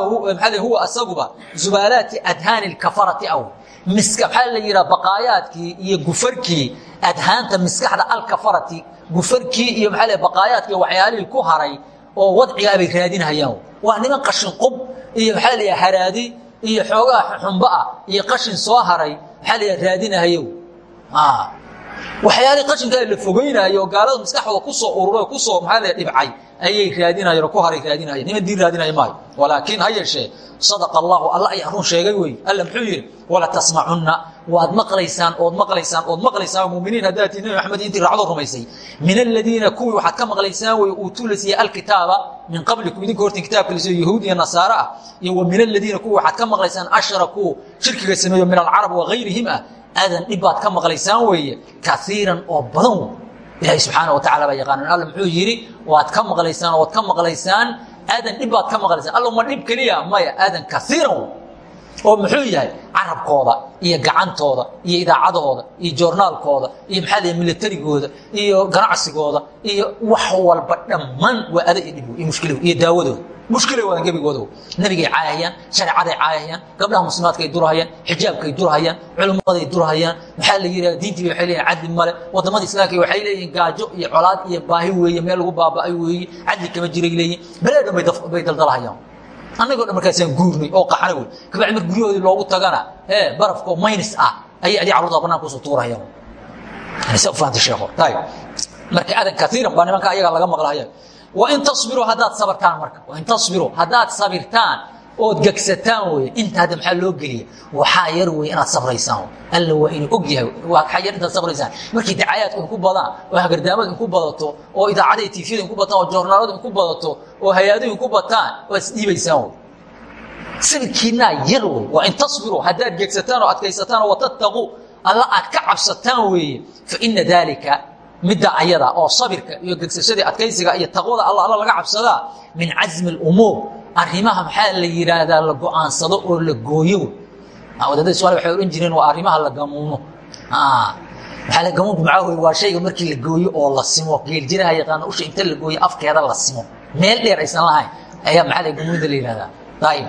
huwa asaguba zubaalaati adhaani lkafarati aw. Miska maxaa la yidhaha baqaayaadkii iyo gufarkii adhaanta miskaxda alkafarati gufarkii iyo maxaa la baqaayaadkii waxyaalihii ku haray oo wadcigaa bay raadinahayaan waa niman qashin qub iyo maxaa la yidhaha haraadi iyo xoogaa xumba ah iyo qashin soo haray maxaa la yidhaha raadinahayo waxyaalihii qashinkaa la fogeynayo oo gaalada maskaxdooda ku soo ururay ku soo maxaa dhibcay? Ayay raadinayeen oo ku haray raadinayeen niman diin raadinaya maayo. Walaakiin ha yeeshee sadaqa allahu alla ayaa run sheegay wey alla muxuu yidhi wala tasmacunna waad maqlaysaan ood maqlaysaan ood maqlaysaan. Muminiin haddaad tii nabi maxamed intii raacdo rumaysay. Min aladiina kuwii waxaad ka maqlaysaan wey uutuu la siiyey alkitaaba min qablikum. Idinka hortin kitaabka la siiyo yahuud iyo nasaare ah. Iyo wa min aladiina kuwii waxaad ka maqlaysaan ashrakuu shirkiga sameeyo min alcarab wagayrihim ah aadan dhib baad ka maqlaysaan weeye kaiiran oo badan ilaahay subxaana wa tacala baa yaqaanan alla muxuu yidhi waad ka maqlaysaan ood ka maqlaysaan aadan dhib baad ka maqlaysaan. Allo ma dhib keliya maya aadan kaiiran oo muxuu yahay carabkooda iyo gacantooda iyo idaacadahooda iyo joornaalkooda iyo maxaa la militarigooda iyo ganacsigooda iyo wax walba dhammaan waa ada iyo dhib iyo mushkil iyo daawadooda mushkilay wadan gebigooda nabigay caayahayaan shareecaday caayahayaan gabdhaha muslimaadkaay durahayaan xijaabkay durahayaan culimmaday durahayaan maxaa la yidhaha diintii waxay leeyihiin cadli male waddamada islaamka waxay leeyihiin gaajo iyo colaad iyo baahi weeye meel lagu baaba'ay weeye cadli kama jiray leeyihiin baleedhan bay daldalahayaan annagoo dhan markaasaan guurnay oo qaxna wey kabacdi mar guryahoodii loogu tagana ee barafkoo maynis ah ayay adii carruurta bananka ku soo tuurahayaan sa ufahantay sheekho ayib marka adan kaiiran baa nimanka ayaga laga maqlahaya wain tasbiruu haddaad sabartaan marka. Wain tasbiruu haddaad sabirtaan ood gegsataan weye inta hadda maxaa loo geliya waxaa yar wey inaad sabraysaan alla waa inuu og yahay. Waxaa yar intaad sabraysaan markii dacaayaadku inku badaan oo hagardaamadu inku badato oo idaacadaha tifyada inku bataan oo joornaaladu inku badato oo hay'aduhu inku bataan waad isdhiibaysaan wey sabirkiinaa yar wey waa in tasbiruu haddaad gegsataan oo adkaysataan oo watattaquu alla aad ka cabsataan weeye fa ina daalika midda ayada oo sabirka iyo gegsashadii adkaysiga iyo taqwada alla alla laga cabsadaa min casmi اlumuur arrimaha maxaa la yidhaahdaa la go'aansado oo la gooyo? Wadaadada somalia waxay odhan jireen waa arrimaha la gamuumo. Maxaa la gamuunku maxaa wey waa shayga markii la gooyo oo la simo. Geeljiraha yaqaana usha inta la gooyo afkeeda la simo. Meel dheer aysan lahayn. Ayaa maxaa la gamuunda la yidhahdaa ayib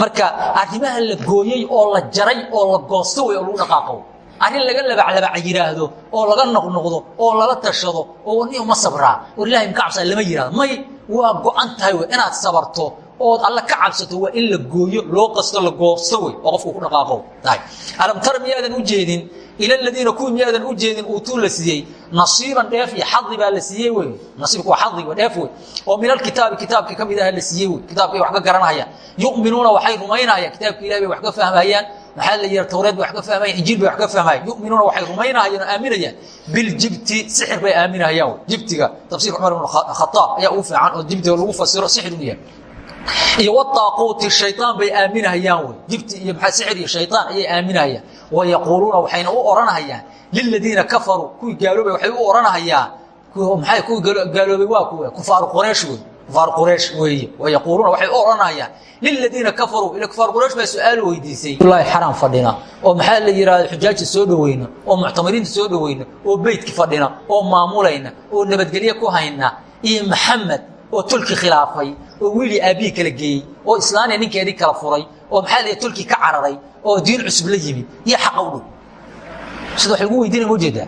marka arrimaha la gooyey oo la jaray oo la goosto wey oo lagu dhaqaaqo arrin laga labaclabac yidhaahdo oo laga noqnoqdo oo lala tashado oo ni uma sabraa. War ilahay maka cabsaa lama yihahdo may waa go-an tahay wey inaad sabarto ood alla ka cabsato waa in la gooyo loo qasto la goosto wey oo qofku ku dhaqaaqo. Tahay. Alam tara miyaadan u jeedin ila aladiina kuwii miyaadan u jeedin uutuu la siiyey nasiiban dheef iyo xadi baa la siiyey wey nasiibku waa xadi dheef wey oo min alkitaabi kitaabka ka mid aha la siiyey wey kitaabkay wax ka garanayaan yu'minuuna waxay rumaynayaan kitaabka ilahi bay wax ka fahmayaan maxaa la yidhaha tawreed bay wax ka fahmayaan injiil bay wax ka fahmayaan yu'minuuna waxay rumaynahayaan oo aaminayaan. Biljibti sixir bay aaminahayaan jibtiga tafsiirka cumar ibn khataab ayaa ugu fiican oo jibtiga lagu fasiro sixir inuu yahay. Iyo wataaquuti shayaan bay aaminahayaan wey. Jibti iyo maxaa sixir iyo shayaan ayay aaminahayaan wayaquuluuna waxayna u odhanahayaan liladiina kafaruu kuwii gaaloobay waxay u odhanahayaan maxay kuwii gaaloobay waa kuwe? Kufaaru quraysh wey kufaar quraysh weeye wayaquuluuna waxay u odhanayaan liladiina kafaruu. Ila kufaar quraysh baa su'aal weydiisay. Wallaahi xaraam fadhina. Oo maxaa la yidhahda xujaajta soo dhoweyna oo muctamiriinta soo dhoweyna oo beytka fadhina. Oo maamulayna. Oo nabadgelye ku hayna. Iyo maxamed oo tulki khilaafay. Oo wiilii aabbihii kala geeyey. Oo islaaniya ninkeedii kala furay. Oo maxaa la tulki ka cararay. Oo diin cusub la yimid. Iyo xaqa u dhow sida wax lagu weydiinaya ma u jeedaa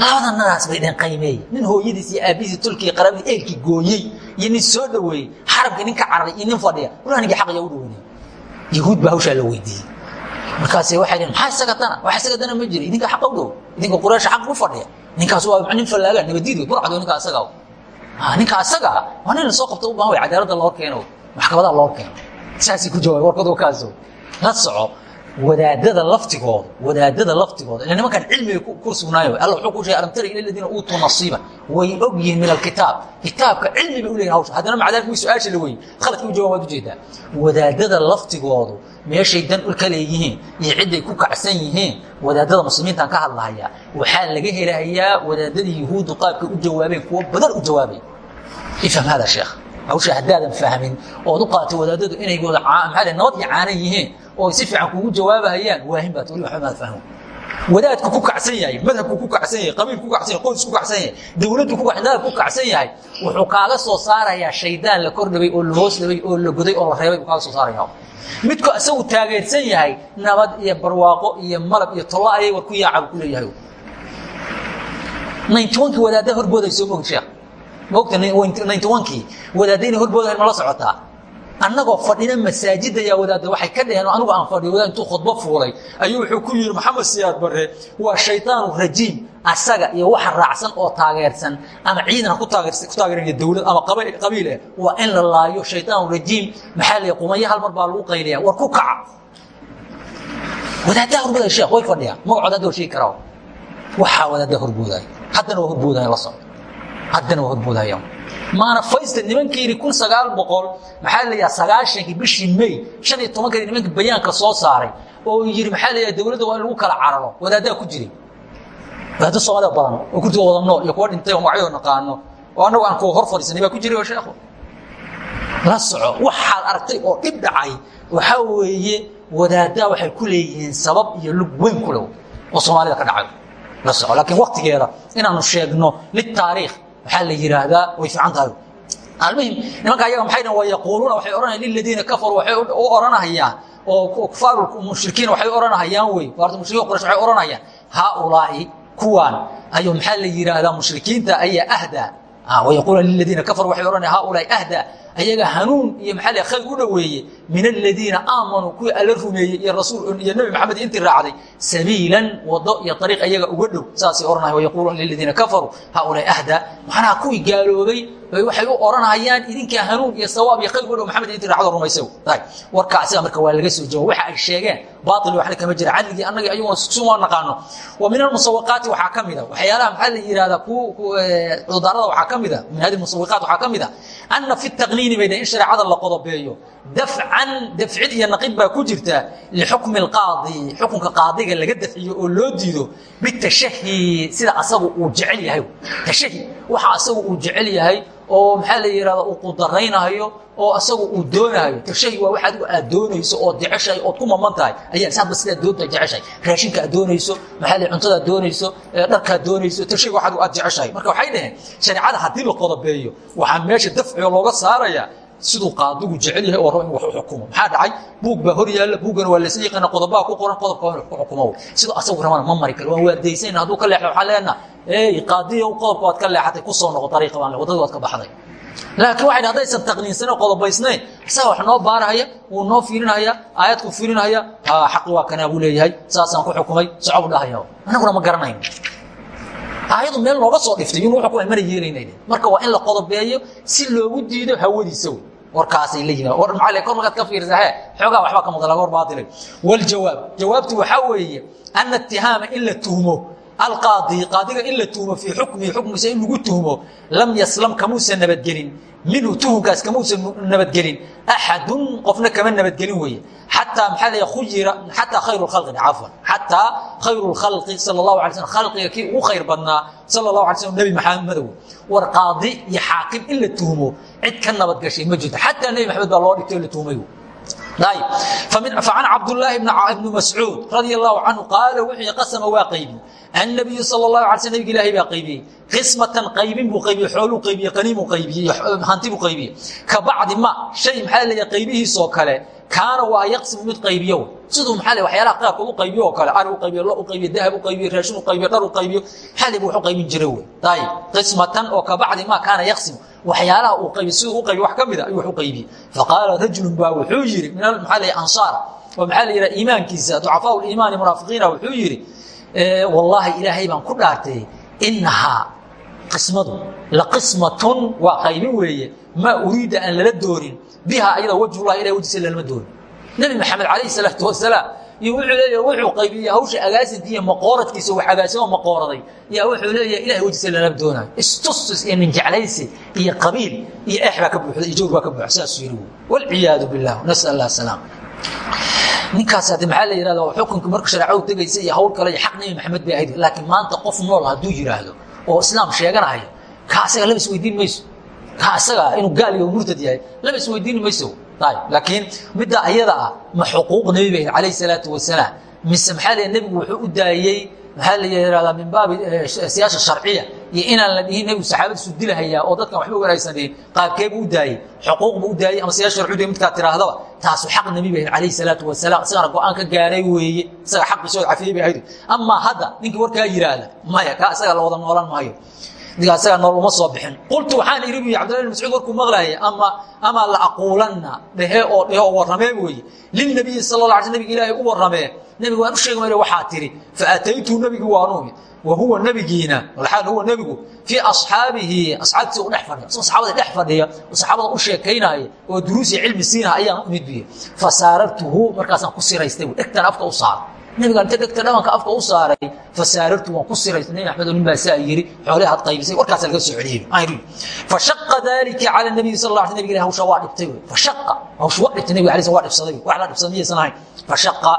labada nadaas bay dheen qaymeey nin hooyadiis iyo aabbihiisi tulkii qarabadii eelkii gooyey iyo nin soo dhoweeyey xarabkii nin ka cararay iyo nin fadhiya wala ninkii xaq yaa u dhoweynaya yahuud baa hawshaa la weydiiyey. Markaase waxay dheen maxaa isaga dana wax isaga dana ma jira idinka xaqa u dhow. Idinka quraysha xaq u fadhiya. Ninkaas waa nin fallaaga nabadiid wey burcad ninka asaga ninka asaga waa nin la soo qabta u baahan way cadaaladda loo keeno. Maxkamadaha loo keeno. Saasay ku jawaabay warkadu kaaso la soco wadaadada laftigooda wadaadada laftigooda ila nimankan cilmiga ku sugnaayo alla wuxuu ku sheegay alam tara ila aladiina uutuu nasiiba. Way og yihiin min alkitaab. Kitaabka cilmi bay u leeyihiin hawsha. Haddana maca dalika su'aasha la weyey khaladkii u jawaan waad u jeedaa wadaadada laftigoodu meeshay dan ka leeyihiin iyo cidday ku kacsan yihiin wadaadada muslimiintaan ka hadlahaya waxaa laga helahayaa wadaadadii yuhuuddu qaabkay u jawaabeen kuwo badan u jawaabay ifham hada sheekh. Hawsha haddaadan fahmin ood u qaatay wadaadadu inay wada maxaa nabad iyo caanan yihiin oo si fiican kugu jawaabahayaan waahin baad wali waxba maad fahmo. Wadaadku ku kacsan yahay madhabku ku kacsan yahay qabiilku ku kacsan yahay qoysku ku kacsan yahay dawladdu ku ku kacsan yahay wuxuu kaaga soo saarayaa shaydaan la kordhabay oo la hoos dhabay oo la goday oo la reebay buu kaaga soo saaraya midku isagu taageersan yahay nabad iyo barwaaqo iyo malab iyo tollo ayay war ku yaaca buu ku leeyahay. ninety one-kii wadaadda horbooday soo mogi sheekh? Maogta ninety one-kii wadaadayna horboodayn ma la socotaa annagoo fadhina masaajid ayaa wadaadda waxay ka dheheen oo anigu aan fadhiyo wadaad intuu khudbo fuulay. Ayuu wuxuu ku yidhi maxamed siyaad barre waa shaydaanu rajiim asaga iyo waxa raacsan oo taageersan ama ciidan ku taageeranya dawlad ama qabiil eh waa in la laayo shaydaanu rajiim maxaa la qumaya hal mar baa lagu qaylaya war ku kaca. Wadaaddaa horbooday sheekh way fadhiyaan. Magacood hadda sheegi karaa waxaa wadaaddaa horboodaya haddana waa horboodaya la socdo. Haddana waa horboodaya maana faysta nimankeeni kun sagaal boqol maxaa la yidhaha sagaashankii bishii may shan iyo tobankeedi nimanka bayaanka soo saaray oo yidhi maxaa la yidhaha dawladda waa in lagu kala cararo wadaaddaa ku jiray wadaadda soomaalida badan oo kurtiga wada nool iyo kuwa dhintay oo magacyadoo naqaano oo annagu aan kuwa hor fadhiisanay baa ku jiray oo sheekhu. La soco waxaad aragtay oo dhib dhacay waxaa weeye wadaaddaa waxay ku leeyihiin sabab iyo lug weyn ku lew oo soomaalida ka dhacay. La soco laakiin waktigeeda inaanu sheegno litaariikh waxaa la yidhaahdaa way fiican tahay almuhim nimanka ayaga maxay dhan waa yaquuluuna waxay odhanayaan liladiina kafaruu waxay u odhanahayaan oo kufaaru mushrikiin waxay odhanahayaan wey. Kufaarta mushrikiin quraysh waxay odhanayaan haaulaa'i kuwaan ayuu maxaa la yidhaahdaa mushrikiinta ayaa ahdaa wayaquuluuna liladiina kafaruu waxay odhanayaan haaulaa'i ahdaa ayaga hanuun iyo maxaa la khayr u dhoweeye min aladiina aamanuu kuwii alla rumeeyey iyo rasuul iyo nebi maxamed intii raacday sabiilan wado iyo ariiq ayaga uga dhow saasay odhanaya wayaquuluuna liladiina kafaruu haaulaa'i ahdaa macnaha kuwii gaaloobay bay waxay u odhanayaan idinkaa hanuun iyo sawaab iyo khayr u dhow maxamed intii raacdo rumaysa warkaa asiga marka waa laga soo jawaab waxa ay sheegeen baatil waxna kama jira cadligii annaga ayaguna suma naqaano wa min almusawiqaati waxaa ka mida waxyaalaha maxaa la yidhahdaa cudurdaarada waxaa ka mida min hadi musawiqaat waxaa ka mida ana fi taqniini bay in shareecada la qodobeeyo dafcan dafcid iyo naqid baa ku jirta lixukmi alqaadi. Xukunka qaadiga laga dafciyo oo loo diido bitashahi sida asagu uu jecel yahay. Tashahi waxa asagu uu jecel yahay oo maxaa la yidhahda uu qudaraynayo oo asagu uu doonayo. Tashahi waa wax adigu aad doonayso ood jeceshahay ood ku maman tahay. Ayaa saadba sidaad doonta jeceshahay. Raashinka aad doonayso maxaa la cuntadaad doonayso dharkaad doonayso tashahi wax adigu aad jeceshahay. Marka waxay dhaheen shareecada haddii la qodobeeyo waxaa meesha dafciga looga saaraya siduu qaadigu jecel yahay oo rabo in wax u xukumo. Maxaa dhacay? Buug baa hor yaalla buuggana waa laysa yaqaana qodobaa ku qoran qodobka waa in ku xukumo. Siduu asagu rabana ma mari karo waan waardaysayna hadduu ka leexdo waxaan leenaha ey qaadiyo qodobka waad ka leexatay ku soo noqo dariiqa baan le waddadii waad ka baxday. Laakiin waxay haddaysan taqniinsanoo qodobaysnayn isaga wax noo baarahaya wuu noo fiirinahaya aayadkuu fiirinahaya xaqi waa kanaa buu leeyahay. Saasaan ku xukumay socobu dhahaya annaguna ma garanayno aayadu meel nooga soo dhiftay inuu xukumay mana yeelaynayde marka waa in la qodobeeyo si loogu diido hawadiisa wey warkaasay la yimaad war maxaa kor markaad ka fiirsa he xoogaa waxba ka maqla war baatilay. Waljawaab jawaabtu waxaa weeye ana itihaama in la tuhmo alqaadi qaadiga in la tuhmo fii xukmihi xukmiisa in lagu tuhmo lam yaslam kamuusan nabadgelin. Minhu tuhumkaas kamuusan nabadgelin. Axadun qofna kama nabadgelin weeye. Xataa maxaa khuyira xataa khayru lkhalqi cafwan. Xataa khayru lkhalqi sala allahu alay slam khalqiga kii ugu khayr badnaa sala allahu alay slam nebi maxamedow war qaadi iyo xaakim in la tuhmo cid ka nabadgashay ma jirto. Xataa nebi maxamed baa loo dhigtay oo la tuhmay can cabdulaahi bni mascuud radia allahu canhu qaala wuxuu qasama waa qaybi. Annabiyu sal اlahu ala sl nabig ilaahay baa qaybiyey qismatan qaybin buu qaybiyey xooluu qaybiye qaniimuu qaybiyey hanti buu qaybiyey ka bacdi ma shay maxaa leeya qaybihiisoo kale kaana waa yaqsimu mid qaybiyo siduu maxaa le waxyaalaha qaabka u qaybiyo oo kale ari u qaybiyo lo u qaybiyo dahab u qaybiyo raashin u qaybiyo dhar u qaybiyo maxaa le wax u qaybin jira wey ayib qismatan oo ka bacdi ma kaana yaqsimu waxyaalaha uu qaybiy siduu u qaybiy wax ka mida ayuu wax u qaybiyey. Faqaala rajulun baa wuxuu yidhi min maxaa le ansaar. Oo maxaa la yidhaha iimaankiisa ducafaa liimaani munaafiqiina wuxuu yidhi wallaahi ilaahay baan ku dhaartay inahaa qismadu laqismatun waa qaybin weeye. Maa uriida aan lala doonin bihaa ayada wajhullahi ilah wajisa lalama doonin. Nebi maxamed calayhi salaatu wasalaam iyo wuxuu leeyahay wuxuu qaybiyey hawsha agaasinkiiyo maqooradkiisa wax agaasimo maqooraday. Yaa wuxuu leeyahay ilahay wajisa lalama doonaayo istustus iyo ninjeclaysi iyo qabiil iyo eex baa ka buuxda iyo jawr baa ka buuxda saasuu yidhi walciyaadu billah nasal allah salaam. Ninkaas hadde maxaa la yihahda xukunka marka shareecadu tegaysa iyo hawl kale iyo xaq nebi maxamed bay ahayd. Laakiin maanta qof nool hadduu yidhaahdo oo islaam sheeganayo ka asaga laba isweydiin mayso ka asaga inuu gaal iyo murtad yahay. Laba isweydiini mayso. Laakiin midda ayada ah ma xuquuq nebi bay calayh salaatu wasalaam. Mise maxaa la nebigu wuxuu u daayey maxaa la yihahdaa min baabi siyaasha sharciya. Iyo inaan la dhihin nebigu saxaabadiisu dilahayaa oo dadkan waxba wanaagsan dhihin qaabkeebuu u daayey xuquuq buu u daayey ama siyaasha sharciya midkaa tiraahdaba taasu xaq nebi bay calayhi salaatu wasalaam. Isagana go'aan ka gaaray weeye. Isaga xaqiisoo cafiyey bay ahayd. Amaa hadda ninkii warkaa yidhaahda maya kaa isaga la wada noolan maayo ninkaa isaga nool uma soo bixin. Qultu waxaan iri buyi cabdillahi bin mascuud warkuu maqlaaya ama ama la aquulanna dhehe oo dhehe oo warramee weeye lilnabiyi sala la alay sl nabiga ilaahay u warramee. Nebigu waan u sheegi mayna waxaa tiri faataytu nebigi waan umid wa huwa nebigiina walxaal huwa nebigu fii asxaabihi asxaabtiisa u dhex fadhiya isagoo saxaabada dhex fadhiya oo saxaabada u sheekaynaya oo duruus iyo cilmi siinaha ayaan u imid biye fasaarartuhu markaasaan ku siraystay dhegtan afka u saaray nebigaan inta dhegta dhabanka afka u saaray fasaarartu waan ku siraystay nebi axmed oo nin baa saa yiri xoolahi had qaybisay warkaasa laga soo celiyey fashaqa dalika cala nabiyi sal alay nabig hawsha waa dhibtay fashaqa hawsha waa dhibtay nebiga alay sl waa dhibsaday wax la dhibsaday miyaysan ahayn. Fashaqa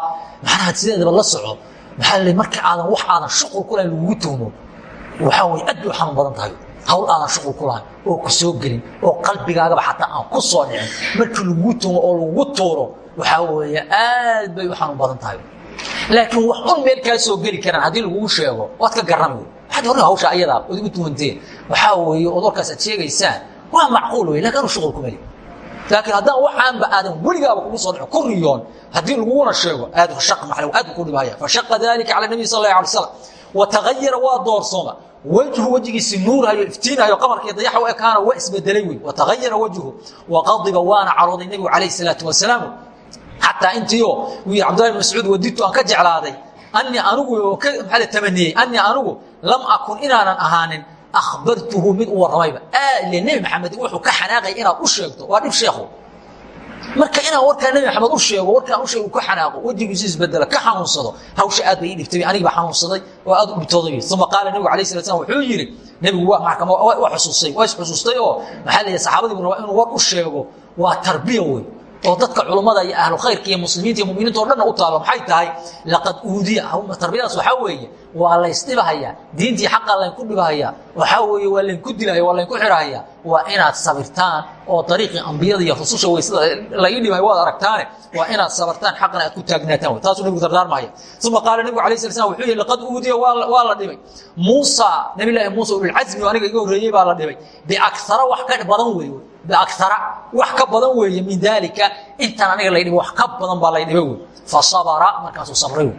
macnaha sideedaba la soco maxaa la marka aadan wax aadan shuqul ku lahayn lagugu tuhmo waxaa weye aad u xanuun badan tahay. Hawl aadan shuqul ku lahayn oo ku soo gelin oo qalbigaagaba xataa aan ku soo dhicin. Markii lagugu tuhmo oo lagugu tuuro waxaa weeye aad bay u xanuun badan tahay laakiin wax un meel kaa soo geli karaan haddii lagugu sheego waad ka garami wey waxaad horna hawsha ayadaa ood igu tuwanteen waxaa weeye ood warkaas aad sheegaysaan waa macquul wey laakiin anu shuqul kumeli laakiin haddaan waxaanba aadan weligaaba kugu soo dhaco ku riyoon haddii laguguna sheego aad shaq maxal aad ku dhibahaya fashaqa dalika cala nabiy sal allah alay slam watagayara waa doorsooma wejhu wejigiisi nuurhayo iftiinhayo qamarkii dayaxa u ekaana waa isbedelay wey watagayara wejhu waqadiba waana carooday nebigu calayh salaatu wasalaam xataa intiio wuu yidhi cabdullahi bin mascuud waditu aan ka jeclaaday. Anii anigu la tamaniyey? Anii anigu lam akun inaanan ahaanin akhbartuhu mid u warramayba ile nebi maxamed wuxuu ka xanaaqaya inaad u sheegto. Waa dhib sheekhu. Marka inaan warkaa nebi maxamed u sheego warkaan u sheego ka xanaaqo wejigiisu isbedela ka xanuunsado hawsha aad bay ii dhibtay aniga baa xanuunsaday oo aad u dhibtooday uma qaala nebigu alayh sala slam wuxuu yidhi nebigu waa maxkama waa xusuustay waa isxusuustay oo maxaa leeyahay saxaabadii buu rabaa inuu war u sheego waa tarbiya wey oo dadka culummada iyo ahlu khayrka iyo muslimiinta iyo muminiinta o dhanna u taalo maxay tahay? Laqad uudiya tarbiyadaas waxaa weeye waa laysdhibahayaa diintii xaqaa laynku dhibahayaa waxaa weeye waa laynku dilahaya waa laynku xidhahayaa waa inaad sabirtaan oo dariiqii ambiyada iyo rususha weysada laii dhibahay waad aragtaane waa inaad sabartaan xaqana aad ku taagnaataan taasuu nebigu dardaarmahaya uma qaala nebigu alay sla slam wuxuu yihi laqad uudiya waa la dhibay. Muusa nabillaahi muusa ulilcazmi oo aniga iga horreeyey baa la dhibay. Biakara wax ka badan weeye biakara wax ka badan weeye min daalika intaan aniga lay dhibay wax ka badan baa lay dhibay wey fasabara markaasuu sabray wey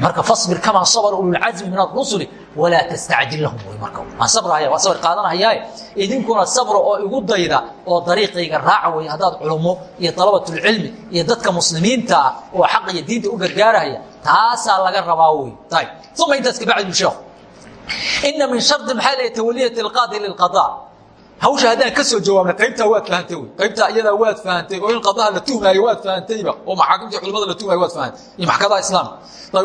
marka fasbir kamaa sabra ululcazmi min arusuli walaa tastacjil lahum wy marka. Waan sabrahaya waan sabr qaadanahayaaye idinkuna sabra oo igu dayda oo dariiqayga raaca weeye haddaad culummo iyo dalabatulcilmi iyo dadka muslimiinta ah oo xaqa iyo diinta u gargaarahaya taasaa laga rabaa wey ayb uma intaas kabacdi sheekhu ina min shardi maxaa leeya tawaliyat alqaadi lilqada hawsha haddaan ka soo jawaabna qaybtaa waad fahantay wy qaybtaa iyadaa waad fahantay oo in qadaha la tuhmaayo waad fahantayba oo maxaakimta culimada la tuhmaayo waad fahantay iyo maxkamadaha islaamka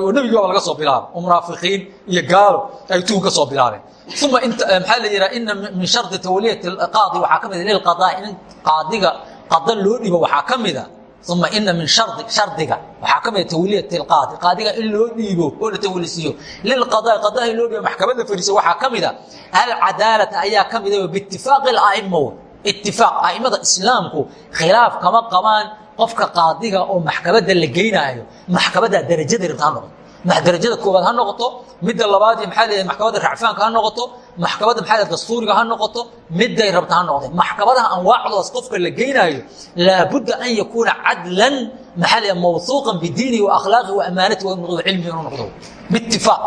oo nebigi baba laga soo bilaabay. Oo munaafiqiin iyo gaalo ay tuhum ka soo bilaabeen. Uma int maxaa la yidhaha? Ina min shardi tawliyati qaadi waxaa ka mida lilqadaa in qaadiga qada loo dhibo waxaa ka mida uma ina min hari shardiga waxaa ka mida tawliyat qaadi qaadiga in loo dhiibo oo la tawlisiiyo lilqadaa qadaha in loo dhibo maxkamada fariisa waxaa ka mida alcadaalata ayaa ka mida biitifaaqi aima itifaaq aimada islaamku khilaaf kama qabaan qofka qaadiga oo maxkamada la geynaayo maxkamada darajada rabta ha noqoto darajada koobaad ha noqoto midda labaad maxaa leeyahay maxkamadda racfaanka ha noqoto maxkamadda maxaa leeyahay dastuuriga ha noqoto midday rabta ha noqoto maxkamadaha anwaacdoodas qofka la geynaayo laabudda an yakuuna cadlan maxaa leeyahay mawsuuqan bidiinihi wa akhlaaqi wa noqdo cilmiga inuu noqdo. Biitifaaq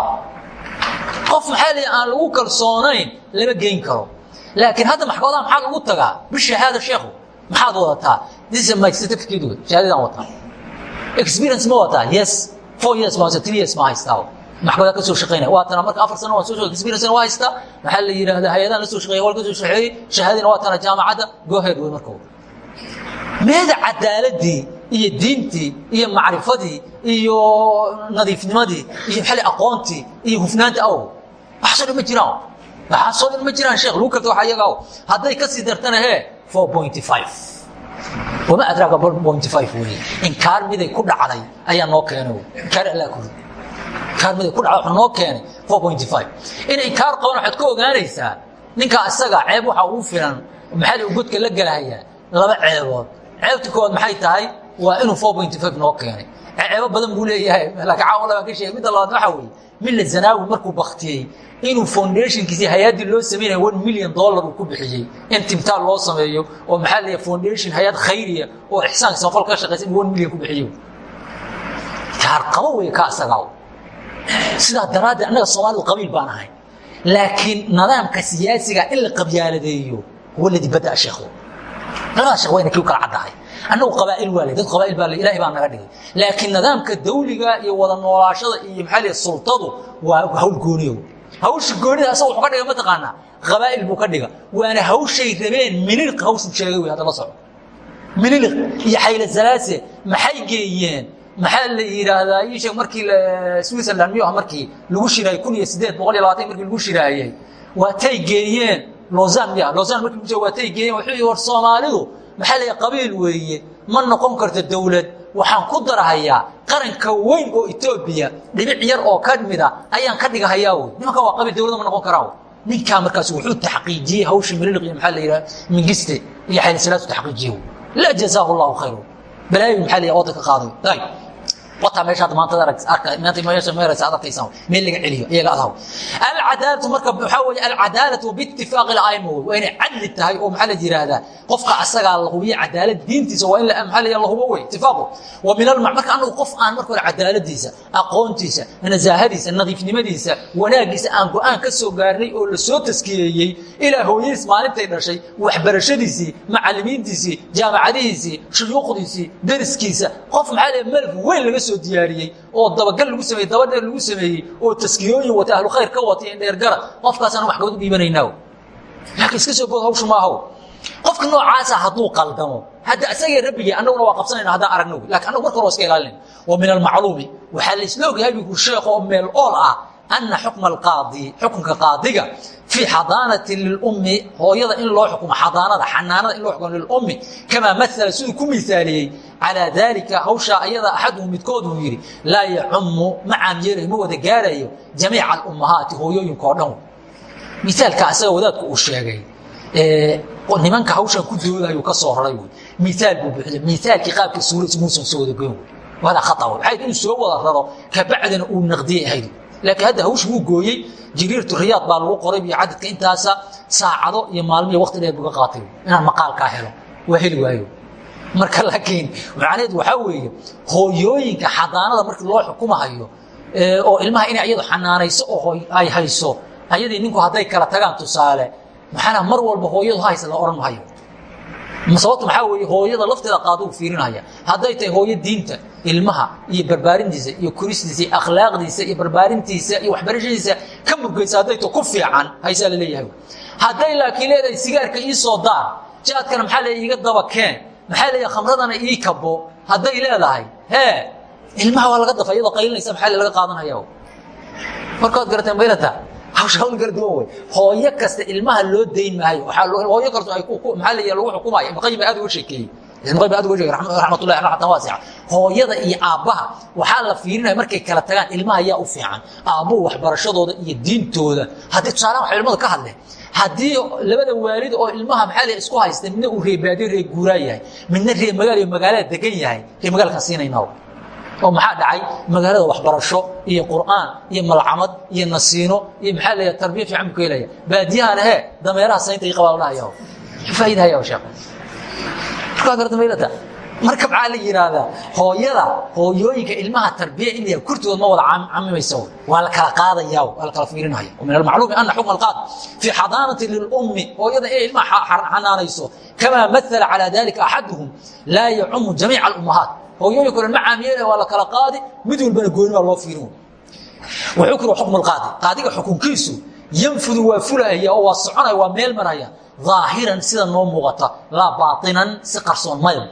qof maxaa aan lagu kalsoonayn lama geyn karo. Laakiin hadda maxkamadaha maxaa lagu tagaa? Bishahaada sheekhu maxaad wadataa? My certificate. Wey shahaadadaan wataa experience ma wataa yes four years ma three years ma haystaa maxkamada ka soo shaqeynaya. Waa tana marka afar sano waan soo shaqey experience waa haystaa maxaa la yidhaahdaa? Hay'adahan la soo shaqeeya wal ka soo shaqeeyey shahaadina waa tana jaamacadda. Go ahead wey marka. Meeda cadaaladii iyo diintii iyo macrifadii iyo nadiifnimadii iyo maxaa aqoontii iyo hufnaanta aw waxaasoo dhan ma jiraan. Waxaasoo dhan ma jiraan sheekh. Lagu karta waxa iyaga aw. Hadday ka sii dartana hee four pointy five wama adraaka wey inkaar miday ku dhacday ayaa noo keenay wey inkaar allaa kuri inkaar miday ku dhacday waxaa noo keenay in inkaar qaban waxaad ka ogaanaysaa ninkaa isaga ceeb waxaa ugu filan maxaa la godka la gelahayaa laba ceebood ceebta koowaad maxay tahay waa inuu noo keenay ceebo badan buu leeyahay laakiin caawa baan ka sheegay midda labaad waxa weeye milla zanaawi markuu baktiyey inuu foundationkiisi hay'addii loo sameynaya one million dollar uu ku bixiyey in timtaal loo sameeyo oo maxaa leeyahay foundation hay'ad khayriya oo ixsaanka samafal ka shaqaysa in one million ku bixiyo. Kaarqabo wey ka isagaa sidaa daraaddeed annaga soomaalidu qabiil baan ahay. Laakiin nidaamka siyaasiga in la qabyaaladeeyo huwa ladii bada sheekhu. Labada sheekh wayna kii u kala caddahay. Annagu qabaa'il waa le dad qabaa'il baa le ilahay baa naga dhigay. Laakiin nidaamka dawliga iyo wada noolaashada iyo maxaa leeyahay sultadu waa hawl gooniyo hawsha goonida asaga wuxuu ka dhiga mataqaanaa qabaa'il buu ka dhiga waana hawshay rabeen miniliq hawshuu sheegay wey hadda la soco miniliq iyo xayla salaase maxay geeyeen? Maxaa la yidhaahdaa? Ii sheeg markii switzerland miyuu ah markii lagu shiraayey kun iyo siddeed boqol iyo labaatan markii lagu shiraayey waatay geeyeen? Lozan miya lozan markii lagu waatay geeyeen? Wuxuu yihi war soomaalidu maxaa la qabiil weeye ma noqon karto dawlad waxaan ku darahayaa qaranka weyn oo etoobiya dhibic yar oo ka mida ayaan ka dhigahayaa wy nimankan waa qabiil dawladda ma noqon karaa ninkaa markaas wuxuu taxqiijiyey hawshii mililiq iyo maxaa la yidhaha mingiste iyo xaylasalaatu taxqiijiyey la jazaahu allahu khayru. Balaayo maxaa la yidhaha waddanka qaaday wataa meeshaad maanta arka maanta meesha meeraysa aad arkaysaa meel laga celiyo iyaga adaw alcadaalatu marka waxaa weeye alcadaalatu biitifaaqi al-aima wey waa inay cadli tahay oo maxaa la yidhaahdaa qofka asagaa la hubiya cadaalad diintiisa waa in maxaa la hubo wey itifaaqu wa min almac marka anagu qof aan marka hore cadaaladiisa aqoontiisa nasaahadiisa nadiifnimadiisa wanaagiisa aan go'aan ka soo gaarnay oo la soo taskiyeeyey ilaa hooyadiis maalintay dhashay waxbarashadiisii macalimiintiisii jaamacadihiisii shuyuukhdiisii dariskiisa qof maxaa la malaf weyn laga soo diyaariyey oo dabagal lagu sameeyey dabadheer lagu sameeyey oo taskiyooyin wata ahlu khayr ka wata dheer gara qofkaasaan maxkamad u dhiibanaynaa laakiin iska soo bood hawshu maaho qofka noocaasa hadduu qaldamo hadda isagii rabbigii annaguna waa qabsanayna haddaan aragno laakiin annagu marka hore waa iska ilaalinayn wa min almacluumi waxaa la isla ogyahay buu sheekh oo meel ool ah ana xukma alqaadi xukunka qaadiga fii xadaanati lilummi hooyada in loo xukumo xadaanada xanaanada in loo xukumo lilummi kamaa maala siduu ku miaaliyey calaa daalika hawshaa ayada axaduhu midkood uu yidhi laa yacumu ma caamyeelayo ma wada gaarayo jamiica alummahaati hooyooyinka oo dhan miaalka asaga wadaadku uu sheegay nimanka hawshan ku doodayu ka soo raray wy miaal buu buuxiyey miaalkii qaabkii suuradiis muusan soo wada goyn wada khaa waxay inuu soo wada raro kabacdina uu naqdiyey ahayd laakiin hadda hawsha wuu gooyey. Jiriirtu riyaad baa lagu qoray iyo cadadka intaasa saacado iyo maalmiyo waqti dheer buga qaatay. Inaan maqaalkaa helo. Waa heli waayo. Marka laakiin macnaheedu waxaa weeye hooyooyinka xadaanada markii loo xukumahayo oo ilmaha inay iyadu xanaanayso oo ay hayso ayadii ninku hadday kala tagaan tusaale maxaana mar walba hooyadu haysa la odhan mahayo sababta maxaa weeye hooyada lafteeda qaaduu fiirinaya. Hadday tahay hooyo diinta ilmaha iyo barbaarintiisa iyo koristiisa iyo akhlaaqdiisa iyo barbaarintiisa iyo waxbarashadiisa ka murgaysa hadday ta ku fiican haysaa la leeyahay. Hadday laakiin leedahay sigaarka ii soo daar jaadkana maxaa le iiga daba keen? Maxaa leeyahay khamradana ii kabo? Hadday leedahay hee ilmaha waa laga dafa iyadoo qaylinaysa maxaa laga qaadanaya? Markaad garateen maylata hawsha hawl kala duwan wey hooyo kasta ilmaha loo dayn maayo hooyo kasta ay maxaa la lagu xukumaya ibn qayim aad uga sheekeeyey ibn qayim aad uga sheekeeyey raxmatullahi raxmatan waasica hooyada iyo aabbaha waxaa la fiirinaya markay kala tagaan ilmaha yaa u fiican aabbuhu waxbarashadooda iyo diintooda haddii tusaalahan wax ilmadu ka hadleen haddii labada waalid oo ilmaha maxaa la isku haysta midna uu reebaadiyo reer guuraa yahay midna reer magaal iyo magaalada degan yahay reer magaalkan siinayna oo maxaa dhacay magaalada waxbarasho iyo qur'aan iyo malcamad iyo nasiino iyo maxaa la tarbiya fiican buu ka helaya baadiyahana he dameeraha saynta iyo qabaalnahaya faa'iidahaya sheekh markaa garta maylata marka maxaa la yidhaahdaa hooyada hooyooyinka ilmaha tarbiya in la kurtood ma wada camimayso waa la kala qaadaya waa la kala fiirinaya min almacluumi ana xukma alqaad fi xadaanati lilummi hooyada inay ilmaha xanaanayso kamaa maala calaa dalika axaduhum laa yacumu jamiica alummahaat hooyooyinka dhan ma caamiyeen waa la kala qaadi mid walbana gooni baa loo fiirin waxukru xukm alqaadi qaadiga xukunkiisu yanfudu waa fulaya oo waa soconaya meel maraya. ظaahiran sida noo muuqata laa baainan si qarsoon maya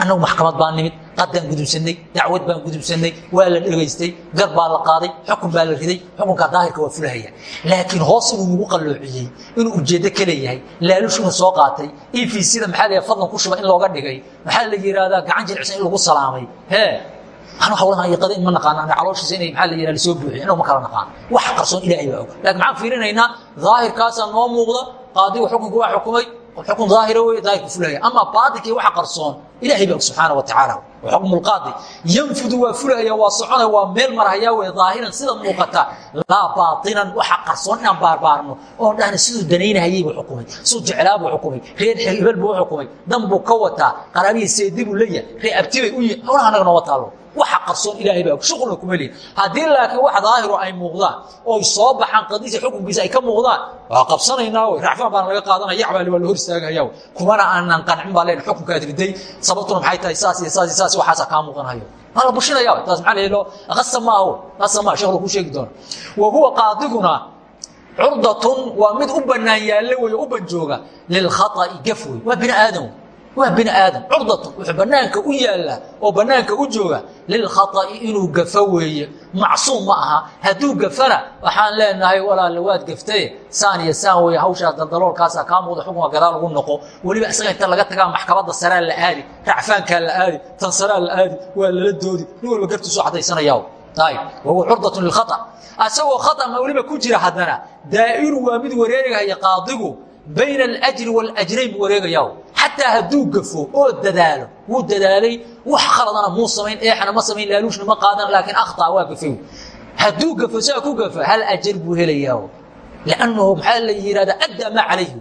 annagu maxkamad baan nimid qaddaan gudubsanay dacwad baan gudubsanay waa la dhegaystay gar baa la qaaday xukun baa la riday xukunka daahirka waa fulahaya. Laakiin hoos inuu nagu qalloociyey inuu ujeeddo ka leeyahay laalushuna soo qaatay efcda maxaa la fadlan ku shuba in looga dhigay maxaa la yidhaahdaa gacan jilicsan in lagu salaamay? Hee anu hawlahan iyo qada in ma naqaano ana calooshiisa inay maxaa la yidhahda la soo buuxiyo inagu ma kala naqaano wax qarsoon ilaahay baa og laakiin maxaan fiirinaynaa daahirkaasaa noo muuqda qaadigu xukunka waa xukumay xukun daahira wey daahirku fulaya ama baatilkii waxa qarsoon ilahay baa og subxaana wa tacaala xukmu lqaadi yanfudu waa fulaya waa soconaya waa meel marhaya wey daahiran sida muuqata laa baatinan waxa qarsoon inaan baarbaarno oon dhahna siduu danaynahayay buu xukumay siduu jeclaa buu xukumay reer hebel buu xukumay dan buu ka wataa qaraabihii seedi buu leeyahay reer abti bay u yihiin hawlaha anaga nooma taalo waxa qarsoon ilaahay baa shuqulna kuma lihin haddii laakiin wax daahiro ay muuqdaan oy soo baxaan qadiisa xukunkiisa ay ka muuqdaan waa qabsanaynaa wey racfaan baana laga qaadanaya yacbaa waa la hor istaagaya kumana aanan qancin baa leen xukunkaad riday sababtuna maxay tahay saas iyo saas iyo saas waxaasa kaa muuqanayo. Waa la bushinaya taas maxaa la yidhahdo qasa maaho qasa maa sheekh lagu sheegi doona wa huwa qaadiguna curdatun waa mid u bannaan yaalle wey u banjooga lilkhata'i gaf wey waa bini aadam waa bini aadam. Curdatun wuxuu u yaallaa oo bannaanka u jooga lilkhata'i inuu gafo weeye. Macsuum ma aha. Hadduu gafana waxaan leenahay walaale waad gaftaye saan iyo saan weeye hawshaas daldaloolkaasaa kaa xukunka gadaal ugu noqo. Weliba isaga inta laga tagaa maxkamadda saraa la aadi racfaankaa la aadi tan saraa la aadi waa lala doodi. Nin walba gartiisuu caddaysanayaa wahuwa curdatun lilkhata asagoo khatama weliba ku jira haddana. Daa'iru waa mid wareegaya qaadigu bayna alajri waاlajrayn buu wareegayaa xataa hadduu gafo oo dadaalo wuu dadaalay wax khaladana muu samayn eexna ma samayn laaluushna ma qaadan laakiin akhطa waa gafay hadduu gafo saa ku gafo hal ajar buu helayaa lannahu maxaa la yihahda addaa maa calayhi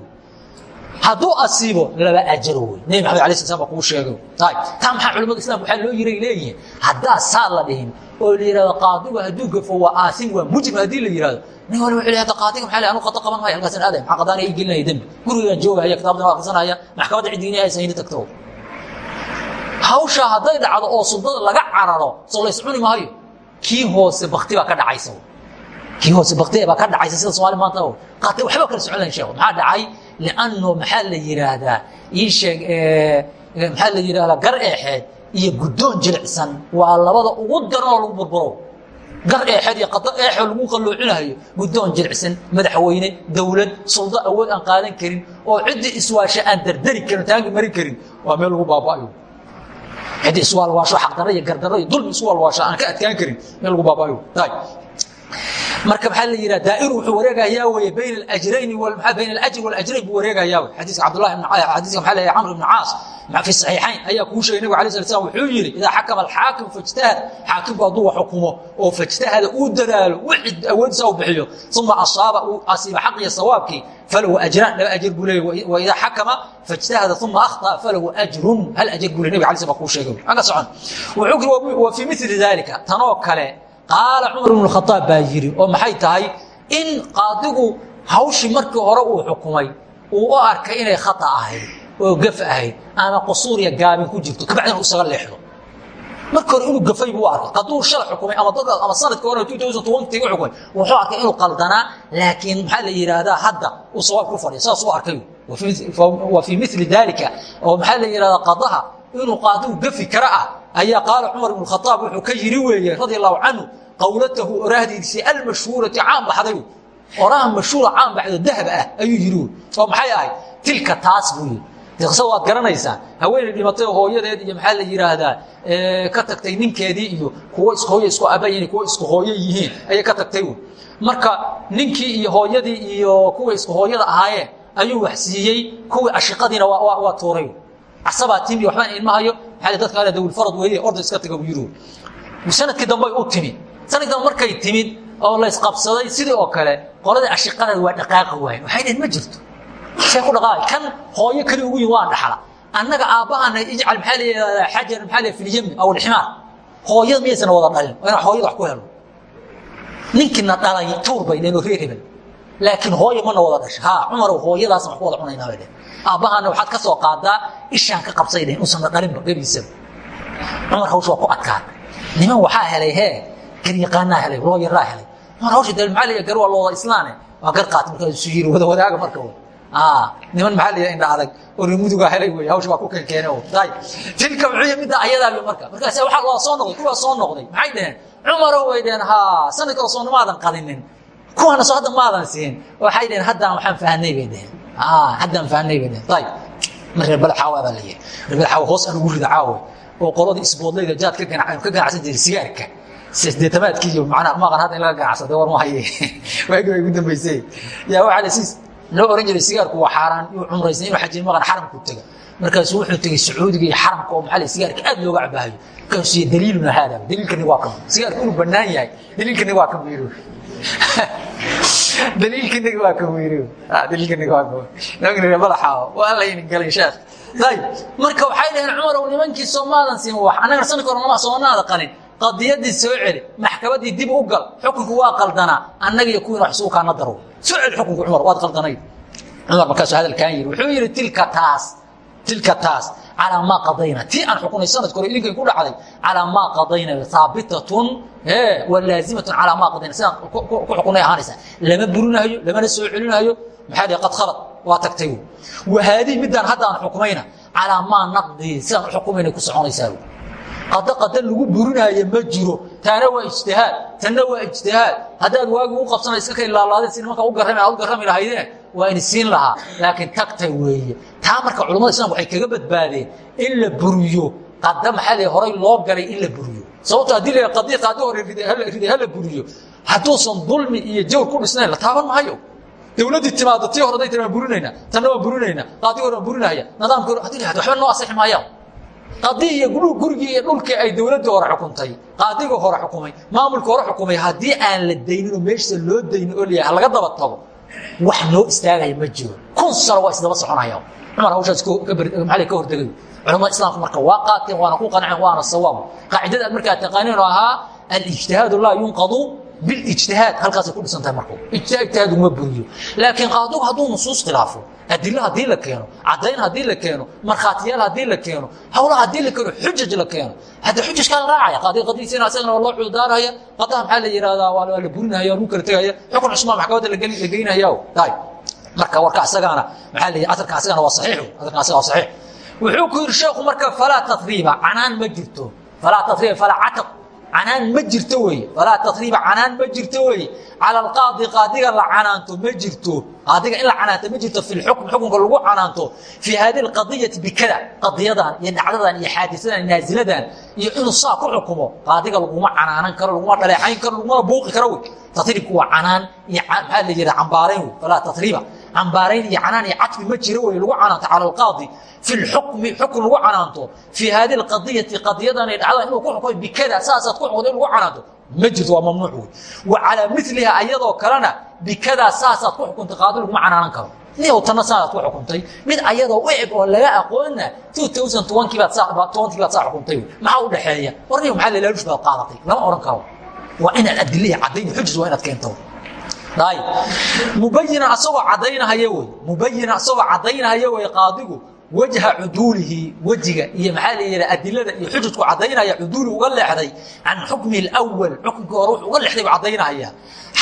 hadduu asiibo laba ajaro wey nebi maxamed ala sl slam baa kuu sheegay taa maxaa culamada islamka waxaa loo yiray leeyihiin haddaa saa la dhihin oo la yihahdo qaadigu hadduu gafo waa aasim waa mujrim haddii la yihahdo nin waliba wuxuu leeyahay qaadiga maxaa anu qado qaban maayo halkaasaan aadaya maxaa qadaanaya ii gelinaya dembi. Gurigaan joogaya kitaabdan waa akhrisanaya maxkamadda ciddiini aysan ini tagto. Hawshaa hadday dhacdo oo suldada laga cararo soo lays cuni maayo kii hoose bakti baa ka dhacaysa. Kii hoose bakti baa ka dhacaysa sida soomaali maanta. Qaatay waxba kala socon lahayn sheekh. Maxaa dhacay lianno maxaa la yidhaahdaa ii sheeg maxaa la yidhahdaa gar eexeed iyo guddoon jilicsan waa labada ugu daran oo lagu burburo gar eexeed iyo qado eexoo lagu qalloocinayo guddoon jilicsan madaxweyne dowlad suldo awood aan qaadan karin oo ciddii iswaasha aan dardari karin taangi marin karin waa meel lagu baaba'ayo ciddii iswaalwaasho xaqdarro iyo gardarro iyo dulmi iswaalwaasho aan ka adkaan karin meel lagu baaba'ayo marka maxaa la yidhaha daa'iru wuxuu wareegayaa weye bayna alajrayni bayna alajri walajrayn buu wareegayaa wey xadiiska cabdullahi ibn xadiiska maxaa leeyahay camr ibn caas fi saxiixayn ayaa kuu sheegay nabigu alay slat slam wuxuu yidhi idaa xakama alxaakim fajtahad xaakimku hadduu wax xukumo oo fajtahada uu dadaalo wixii awoodiisa u bixiyo uma asaaba uu asiiba xaqiyo sawaabkii falahu ajraan laba ajir buu leeyahy waidaa xakama fajtahada uma akhطأ falahu ajrun hal ajir buu ley nabig alay sl baa kuu sheegay. Aga socon wuxuu kiri wa fii mili dalika tanoo kale qaala cumar ibn khaaab baa yidhi oo maxay tahay in qaadigu hawshii markii hore uu xukumay uu u arkay inay khata ahayd oo gaf ahayd ama qusuuriya gaabin ku jirto kabacdina isaga leexdo? Marka hore inuu gafay buu arkay. Hadduu shala xukumay ama ama sannadkii hore two thousand twenty u xukumay wuxuu arkay inuu qaldanaa laakiin maxaa la yidhaahdaa hadda uu sawaab ku fadhiya saas u arkay. Wa fii mili dalika oo maxaa la yidhahdaa qadaha inuu qaaduu gafi kara ah ayaa qaala cumar ibn khaaab wuxuu ka yiri weeye radia allahu canhu qawlatahu oraahdiisii almashhuurati caan baxday oraha mashhuura caan baxdo dahab ah ayuu yiri oo maxay ahayd tilka taas buu yiri qisa waad garanaysaa? Haweeney dhimatay oo hooyadeed iyo maxaa la yidhaahdaa? Ka tagtay ninkeedii iyo kuwo isku hooye isku abayin kuwo isku hooye yihiin ayay ka tagtay marka ninkii iyo hooyadii iyo kuway isku hooyada ahaayeen ayuu wax siiyey kuwii ashiqadiina waa tuuray. Casabaa timi waxbaan ilmahayo maxaa dadka ale dawilfarad weeye orda iska taga yiri sannadkii dambey u timid dambe markay timid oo laysqabsaday sidii oo kale qoladii ashiqada waa dhaqaaqi waayen waxay dhaheen ma jirto. See ku dhaqaaqay kan hooyo kali ugu yihiin waa dhaxla. Annaga aabbahana ijcal maxaa la yidhahdaa xajar maxaa la filyami aw lximaar hooyada miyaysan wada dhalin? Waa inaan hooyada wax ku helo. Ninkiina dhalay tuur bay dheen oo reer hebel. Laakiin hooyo mana wada dhasha ha cumarow hooyadaasna wax ku wada cunaynaa bay dheen aabbahana waxaad ka soo qaadaa ishaan ka qabsay dhehen uusan dhalinba gebiisaba cumar hawsha waa ku adkaad niman waxaa helay hee garyaqaanaa helay loo yaraa helay. Cumar hawsha dee maxaa la yidhaha gar waa looda islaane. Waa gar qaat markaasuu yiri wada wadaaga marka niman maxaa la indha adag oo remudugaa helay wey hawsha waa ku kenkeene tilka muxuu midda ayadaa marka. Markaas waa waa soo noqday kuwaa soo noqday maxay dhaheen? Cumarow way dhaheen ha sanadka soo maadan qadinin. Kuwaana soo hadda maadan siin. Waxay dhaheen haddaan waxaan fahanay bay dhaheen. Haddaan fahanay bay dhaheen. Ayib mar reer balaxaawa baa la yihi reer balaxaawa hoos aan ugu rida caawe oo qoladii isboodlayda jaad ka ganacsan jiray sigaarka <laughs> loo ohan jiray sigaarku waa xaaraan yuu cumraysan inuu xajin maqan xaramku tega markaasuu wuxuu tegey sacuudiga iyo xaramka oo maxaa sigaarka aad looga cabaayo markaasuu yihi daliiluna haada daliilkani waa kan sigaarku inuu bannaan yahay daliilkani waa kan wiiro <laughs> daliilkani waa kan wiiro daliilkani waa kan nagni madaxa waa la yin galay sheekh. Ayib marka waxay dhaheen cumarow nimankii soomaadan siin wax annaga sanadka hore nama soomaada qalin qadiyadii soo celi maxkamadii dib u gal xukunku waa qaldanaa annaga iyo kuwiina wax isugu kaana daro soo celi xukunku cumar waad qaldanayd. Cumar markaasuu hadalkaan yidhi wuxuu yidhi tilka taas tilka taas calaa maa qadayna. Tii aan xukunay sanadka hore idinkay ku dhacday calaa maa qadayna haabitatun wa laazimatun calaa maa qadayna. Sidaan ku xukunay ahaanaysaa lama burinayo lamana soo celinayo. Maxaa dhihi qad khalad waa tagtay. Wahaadii midaan hadda aan xukumayna calaa maa naqdii sidaan u xukumaynay ku soconaysaa qada qada lagu burinaayo ma jiro. Taana waa ijtihaad tanna waa ijtihaad. Haddaad waagi u qabsana iska ka ilaalaadeen si nimanka u garrami aad u garrami lahaydeen waa ini siin lahaa. Laakiin tagtay weeye. Taa marka culamada islamka waxay kaga badbaadeen in la buriyo. Qada maxaa la horay loo galay in la buriyo. Sababto haddii la qadii qaadi hore riday hala buriyo. Hadduusan dulmi iyo jawr ku dhisnayn la taaban maayo. Dowladdii timaado tii hore day tiri waan burinaynaa. Tanna waan burinaynaa. Qaadii hore waan burinaya nidaamkii hore haddii la yihahdo waxba noo asixi maayaan qadii iyo gurigii iyo dhulkii ay dowladdii hore xukuntay qaadiga hore xukumay maamulka hore xukumay haddii aan la daynin oo meesha loo daynin oo layahay laga daba tago wax noo istaagaya ma jiro. Kun sano waa isdaba soconaya. Cumar hawshaas maxaa ka hortegayo culamada islaamka marka waa qaateen waana ku qanceen waana sawaab. Qaacidada aad markaa taqaaniin oo ahaa alijtihaadu laa yunqadu bilijtihaad halkaasay ku dhisan tahay marku ijtihaad ijtihaad uma buriyo laakiin qaadugu hadduu nusuus khilaafo adilo haddii la keeno cadayn haddii la keeno markhaatiyaal haddii la keeno hawla haddii la keeno xujaj la keeno hadda xujajkaa la raacaya qaadi qadiisina isagana waa loo cududaaraya qadaha maxaa la yihahdaa waa la burinaya lagu kala tegaya xukun cusmaan maxkamadda la geynaya tay marka warka asagaana maxaa la yidhi atarka asagana waa saxiix atarka asaga waa saxiix. Wuxuu ku yidhi sheekhu marka falaa tatriiba canaan ma jirto. Falaa tatriiba falaa cataq canaan ma jirto weeye falaa tatriiba canaan ma jirto weeye cala alqaadi qaadiga la canaanto ma jirto. Qaadiga in la canaanto ma jirto. Fi lxukm xukunka lagu canaanto. Fii hadi alqadiyati bikada. Qadiyadan iyo dhacdadan iyo xaadisadan naaziladan iyo inuu saa ku xukumo. Qaadiga laguma canaanan karo laguma dhaleecayn karo laguma buuqi karo wey. Tatriibku waa canaan iyo maxaa la yidhaha cambaarayn wey. Falaa tatriiba cambaarayn iyo canaan iyo cadfi ma jiro wey lagu canaanto cala alqaadi. Fi lxukmi xukun lagu canaanto. Fii hadi alqadiyati qadiyadan iyo dhacdadan inuu ku xukumo bikada saasaad ku xukunto in lagu canaanto. Ma jirto waa mamnuuc wey wa calaa miliha ayadoo kalena bikadaa saasaad ku xukuntay qaadi laguma canaanan karo. Nin tanna saasaad ku xukuntay? Mid ayadoo u eg oo laga aqoonna baad saa xukuntay maxaa u dhexeeya warniga maxaa lalaalush baad qaadatay? Lama odhan karo. Waa inaad adilihi caddayn xujaj waa inaad keento mubayinan asagoo caddaynahaya wey mubayinan asagoo caddaynahaya wey qaadigu wajha cuduulihi wejiga iyo maxaa la yidhaha adilada iyo xujudku caddaynaya cuduuli uga leexday can xukmi اlأwal xukunkii hore wuxuu uga leexday buu caddaynaya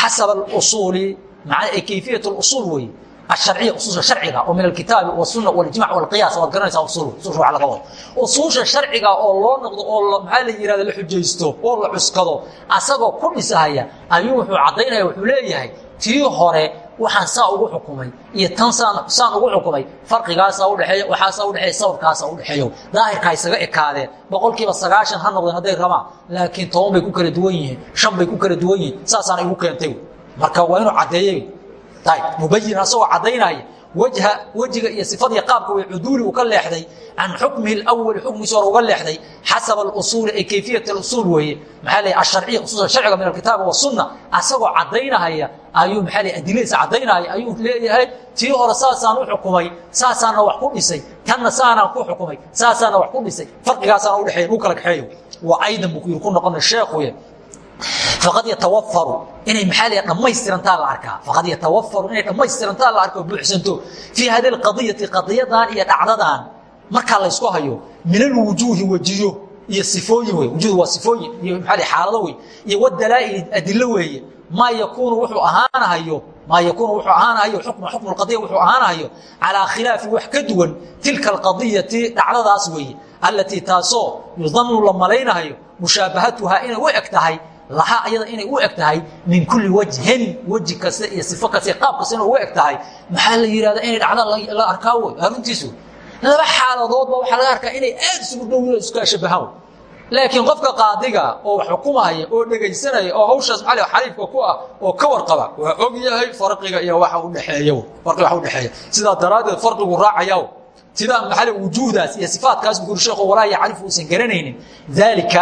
xasaba اlusuuli maa kayfiyat اlusuul wey aharciya usuusha sharciga oo min alkitaabi wasuna waljimc wاlqiyaas waad garanaysaa usulu usuusha wa laga wado usuusha sharciga oo loo noqdo oo maxaa la yihahda la xujaysto oo la cuskado asagoo ku dhisahaya ayuu wuxuu caddaynaya wuxuu leeyahay tii hore waxaan saa ugu xukumay iyo tan saan ugu xukumay farqigaasaa udheeey waxaasaa udheeey sababkaasa udhexeeyo daahirka isaga ekaadeen boqolkiiba sagaashan ha noqdeen hadday rabaan laakiin toban bay ku kala duwan yihiin shan bay ku kala duwan yihiin saasaana igu keentay marka waa inuu caddeeyey mubayin asagoo caddaynaya wajha wejiga iyo sifadii qaabka way cuduuli u ka leexday can xukmihi اlawali xukmiisi hore uga leexday xasaba اlusuuli ay kayfiyat اlusuul weeye maxaa la asharciya usuusa sharciga min alkitaabi wasunna asagoo caddaynahaya ayuu maxaa la adiladiisa caddaynaya ayuu leeyahay tii hore saasaan u xukumay saasaana wax ku dhisay tanna saanaan ku xukumay saasaana wax ku dhisay farqigaasaana udhexeeya u kala kaxeeyo waa aydan buu ku noqona sheekhuye faqad yatawafaru inay maxaa la dhammaystirantaa la arkaa. Faqad yatawafaru inay dhammaystirantaa la arko buuxsanto. Fii hadi alqadiyati qadiyadan iyo dhacdadan markaa laysku hayo min alwujuuhi wejiyo iyo sifooyin wey wujuud waa sifooyin iyo maxaa xaalado wey iyo wadalaa'il adilo weeye. Maa yakuunu wuxuu ahaanahayo maa yakuunu wuxuu ahaanahayo xukma xukmu lqadiya wuxuu ahaanahayo calaa khilaafi wax ka duwan tilka alqadiyati dhacdadaas weeye. Allatii taasoo yudanu la malaynahayo mushaabahatuhaa lahaa ayada inay u eg tahay min kulli wajhin weji kasta iyo sifo kasta qaab kasta inay uga eg tahay maxaa la yihahda inay dhacda la arkaa wey aruntiisu laba xaaladoodba waxaa laga arkaa inay aad isugu dhow iska shabahaan laakiin qofka qaadiga oo wax xukumaya oo dhegaysanaya oo hawshaas maali xariifka ku ah oo ka warqaba waa og yahay farqiga iyo waxa udheeeey farqiga wax udhexeeya sidaa daraaddeed farqigu raacaya sidaa maxaa wujuuhdaas iyo sifaatkaas bukuri sheekhu walaa yacrifu uusan garanaynin. Daalika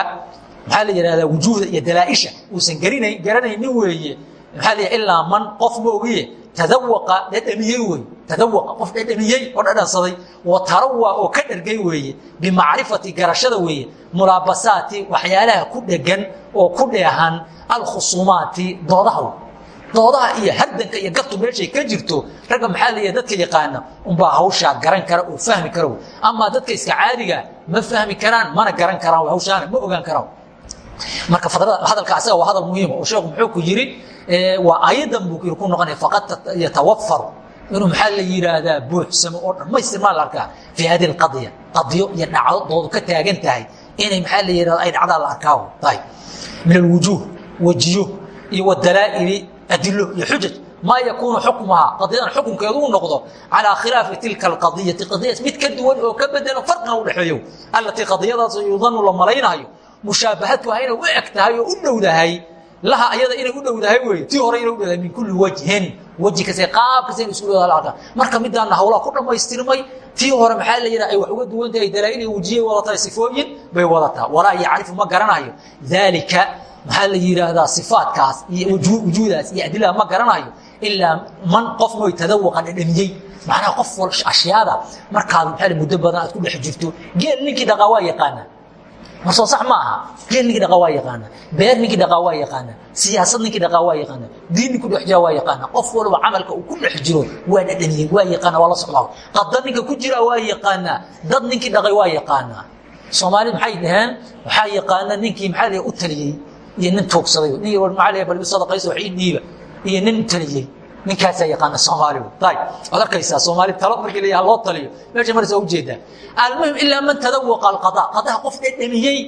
maxaa la yihahdaa wujuuhda iyo dalaaisha? Uusan garanaynin weeye. Maxaa la ilaa man qof moogiye tadawaqa dhadhamiyey wey tadawaqa qof dhadhamiyey oo dhadhansaday wa tarawa oo ka dhargay weeye. Bimacrifati garashada weeye. Mulaabasaati waxyaalaha ku dhegan oo ku dheehan alkhusuumaati doodaha doodaha iyo hardanka iyo gartu meeshay ka jirto ragga maxaa la dadka yaqaana unbaa hawshaa garan kara oo fahmi kara amaa dadka iska caadiga ma fahmi karaan mana garan karaan hawshaana ma ogaan karaan marka hadalka waa hadal muhiima oo sheekhu muxuu ku yidhi waa ayadan buu ku noqonaya faqad yatawafaru inuu maxaa la yidhaahdaa buuxsamo oo dhammaystirmaa la arkaa. Fii hadi alqadiya qadiyo iyo dhacdo doodu ka taagan tahay. Inay maxaa la yidhahda ay dhacdaa la arkaa tahay. Min alwujuuh wejiyo iyo wadalaa'ili adilo iyo xujaj. Maa yakuunu xukmuhaa qadiyadan xukunkeedu u noqdo calaa khilaafi tilka alqadiyati. Qadiyas mid ka duwan oo ka bedelo farqina udhexeeyo allatii qadiyadaas yudanu la malaynayo mushaabahatuha inay u eg tahay oo u dhowdahay. Laha ayada inay u dhowdahay wey tii hore inay u dhowdahay min kulli wajhin weji kasta qaab kasta ina la arkaa marka midaana hawlaha ku dhammaystirmay tii hore maxaa la yidhaha ay wax uga duwan tahay dalaa'il iyo wejiyay wadataa sifooyin bay wadataa walaa yacrifu ma garanayo. Daalika maxaa la yidhaahdaa sifaatkaas iyo wujuudaas iyo adilaha ma garanayo. Ilaa man qof mooy tadawaqa dhadhamiyey macnaha qof ashyaada markaad maxaa muddo badan aad ku dhex jirto. Geel ninkii dhaqaa waa yaqaanaa marsoo sax ma aha geel ninkii dhaqaa waa yaqaana. Beer ninkii dhaqaa waa yaqaana. Siyaasad ninkii dhaqaa waa yaqaana. Diin ninkii dhex jira waa yaqaana. Qof walba camalka uu ku dhex jiro waa dhadhamiyey waa yaqaana waa la socdaa. Qada ninka ku jira waa yaqaanaa dad ninkii dhaqay waa yaqaanaa soomaali maxay dhaheen? Waxaa yaqaana ninkii maxaa la u taliyey iyo nin tuugsaday nin maaa bal sadaqaysa wax ii dhiiba. Iyo nin taliyey ninkaasaa yaqaana soomaaligu ayb waad arkaysaa soomaali talo markii la loo taliyo. Meesha maraysa waa u jeedaa almuhim ilaa man tadawaqa alqada qadaha qof dhadhamiyey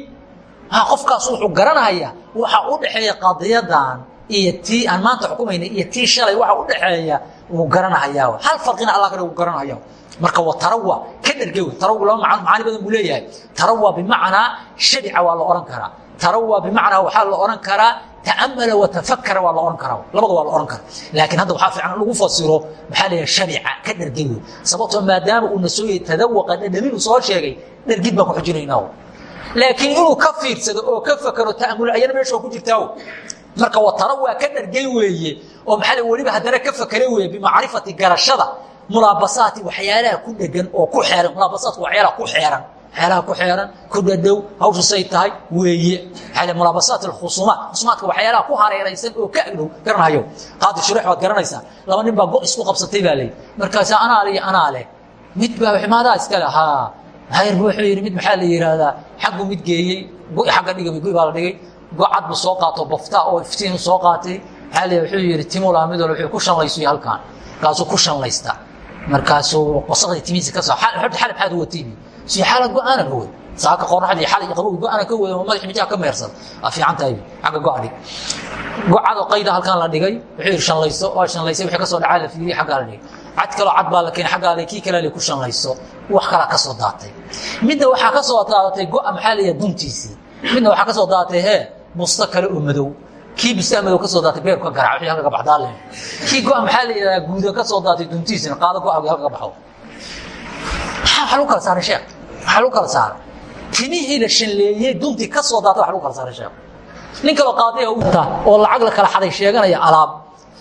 qofkaas wuxuu garanaya waxa u dhexeeya qadiyadan iyo tii aan maanta xukumayna iyo tii shalay waxa u dhexeeya wuu garanahayaa hal farqina alla kale wuu garanahaya marka wa tarawa ka dherge wey. Tarawa laba macaani badan buu leeyahay. Tarawa bimacnaa shadica waa la odhan karaa. Tarawa bimacnaa waxaa la odhan karaa taamala watafakara waa la ohan karaa labada waa la ohan karaa laakiin hadda waxaa fiican lagu fasiro maxaa la yidhaha shadica ka dhergay wey sababtoo maadaama uu na soo yahay tadawaqa dhadhamin uu soo sheegay dhergid baan ku xujinaynaa. Laakiin inuu ka fiirsado oo ka fakero ta'amul ayana meesha ku jirtaa. Marka watara waa ka dhargay weeye oo maxaa weliba haddana ka fakere weeye bimacrifati garashada mulaabasaati waxyaalaha ku dhegan oo ku xeeran mulaabasaatku waxyaalaha ku xeeran waxyaalaha ku xeeran ku dhadhow hawsha say tahay weeye. Mulaabasaat alkhusuumaat. Khusuumaadka waxyaalaha ku hareeraysan oo ka agdhow garanayo qaadi shureex waad garanaysaa. Laba nin baa go isku qabsatay baa leeyi markaasaa anaa le iyo anaa leh mid baa maadaa iskale haa hayarba wuxuu yidhi mid maxaa la yidhaahdaa? Xaggu mid geeyey go- xagga dhigay goy baa la dhigay. Gocad buu soo qaato bafta oo iftiin soo qaatay. Maxaa la wuxuu yidhi timula mid wal wuxuu ku shanlaysuy halkaan. Markaasuu ku shanlaysta. Markaasuu wasaqdii timihiisa ka soo xalab maxaad u watay si xala go'aana ka wada saaka qoraxdii xalay qabow go'aana ka wada madax mijaha ka meersan. Aa fiican tahay xagga go-a dhig gocado qayda halkaan la dhigay wuxuu shanlayso waa shanlaysay wixii ka soo dhacaa la fiiriyey xaggaa la dhigay. Cad kaloo cad baa la keenay xaggaa le kii kale le ku shanlayso. Wax kalaa ka soo daatay. Midna waxaa ka soo daadatay go-a maxaa la yidhaha duntiisii midna waxaa ka soo daadatay hee busto kale oo madow. Kii bustaa madow ka soo daatay beerku ka garac wixii halka ka baxdaa le kii go-a maxaa la yidhaha guuda ka soo daatay duntiisina qaado go-a halka ka baxo. Maxaa waxaa lagu kala saaray sheekh waxaa lagu kala saaray. Timihii la shanleeyey duntii ka soo daatay waxa lagu kala saaray sheekh. Nin kaloo qaadiya uta oo lacag la kala xaday sheeganaya alaab.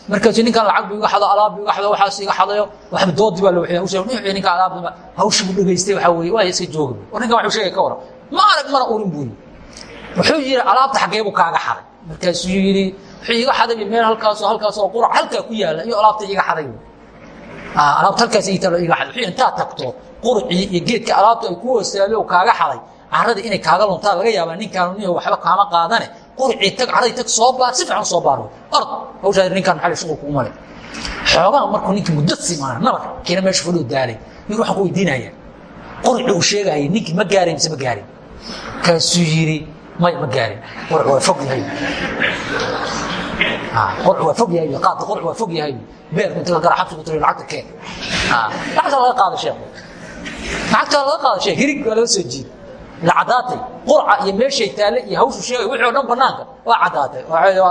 Markaasuu ninkan lacag bu iga xado alaab bu iga xado waxaas iga xadayo waxba doodii baa la nin ninka alaabta hawsha buu dhageystay waxa weeye waa iska jooga war ninkan wuxuu sheegay ka waran ma arag mana urin buu wuxuu yidhi alaabta xaggee buu kaaga xaday. Markaasuu yidhi wuxuu iga xaday meel halkaasoo halkaasoo qurac halkaa ku yaalla iyo alaabta iga xaday. Alaabta halkaas ii talo iga xaday. Intaa tagto qurcii iyo geedka alaabta ay ku hoostaalo oo kaaga xaday. Carradii inay kaaga luntaa laga yaabaa ninkaan nin waxba kaama qaadane. Qurcii tag carradii tag soo baar si fiican soo baaro. Ord hawshaa ninkaan maxaa shuqul kuuma le xoogaa markuu ninkii muddo simaana nabar kiina meesha fadhoo daalay. Yir waxaan ku weydiinaya. Qurci uu sheegayay ninkii ma gaarin mise ma gaarin? Kaasuu yidhi may ma gaarin. Qurc waa fog yahay. Qurc waa fog yahay qaadka qurc waa fog yahay. Beerku inta la gara xabsigu tiri lacagta keen. Lacagta laga qaada sheekh lacagta laga qaada sheekh hirig waa laga soo jiiday. La cadaatay. Qurca iyo meeshay taale iyo hawshu sheegay wixii oo dhan banaanka. Waa cadaatay.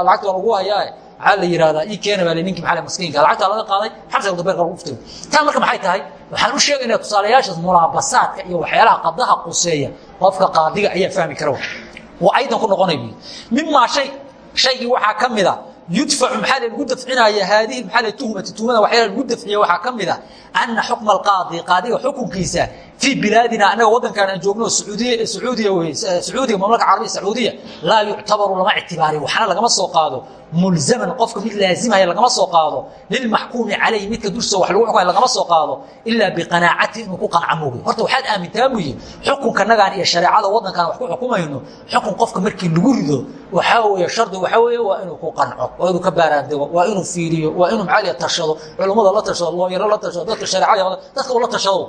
Lacagta lagu hayaa maxaa la yidhahdaa ii keena baa ninki maxaa maskiinka lacagta laga qaaday xabsiga dabeerka lagu ftay taa marka maxay tahay? Waxaan u sheegaynaa tusaalayaashaas mulaabasaadka iyo waxyaalaha qadaha quseeya. Qofka qaadiga ayaa fahmi kara waa aydan ku noqonay bu mimaa shay shaygii waxaa ka mid a yudfacu maxaa lagu dafcinaya haadihi maxaa la tuhmati tuhmada waxyaala lagu dafciya waxaa ka mid a anna xukma alqaadi qaadiga xukunkiisa fii bilaadina annaga waddankaan aan joogno sacuudiya sacuudiya wey sacuudiga mamlaka carabiya sacuudiya laa yuctabaru lama ictibaari waxna lagama soo qaado mulzaman qofka mid laazimaya lagama soo qaado. Lilmaxkuumi calayhi midka dushiisa wax lagu xukumaya lagama soo qaado. Ilaa biqanaacati inuu ku qanca moogi horta waxaad aamintaa buyi xukunkanagaan iyo shareecada waddankaan wax ku xukumayno xukun qofka markii lagu rido waxaa weeye shardi waxaa weeye waa inuu ku qanco waa inuu ka baaraandego waa inuu fiiriyo waa inuu maxaa tashado culummada la tashado looyaro la tashado dadka shareecada dadka uu la tashado.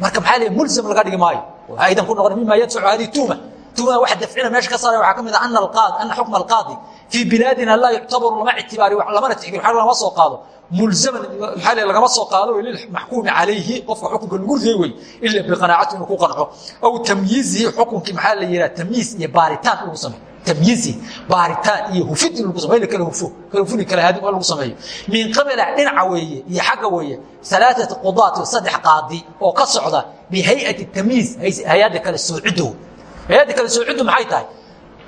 Marka maxaa liya mulzam laga dhigi maayo. Aydan ku noqon mima yadfacu hadihi tuhma tuhmada waxa dafcina meesha ka saaraya waxaa ka mid ah ana alqaadi ana xukma alqaadi fii bilaadina laa yuctabaru lama ictibaari lamana waxa lama soo qaado mulzaman maxaa liya lagama soo qaado lilmaxkuumi calayhi qofka xukunka lagu riday wey ila biqanaacati inuu ku qanco aw tamyiizihi xukunkii maxaa la yidhaha tamyiiz iyo baaritaan lagu sameeyo tamyiizi baaritaan iyo hufid in lagu sameyo la kala hufo kala hufuni kala haadin lagu sameeyo min qabila dhinaca weeye iyo xagga weeye alaaثati qudaat saddex qaadi oo ka socda bihayati tamyiiz hay'adda kale soocido hay'adda kale soocidu maxay tahay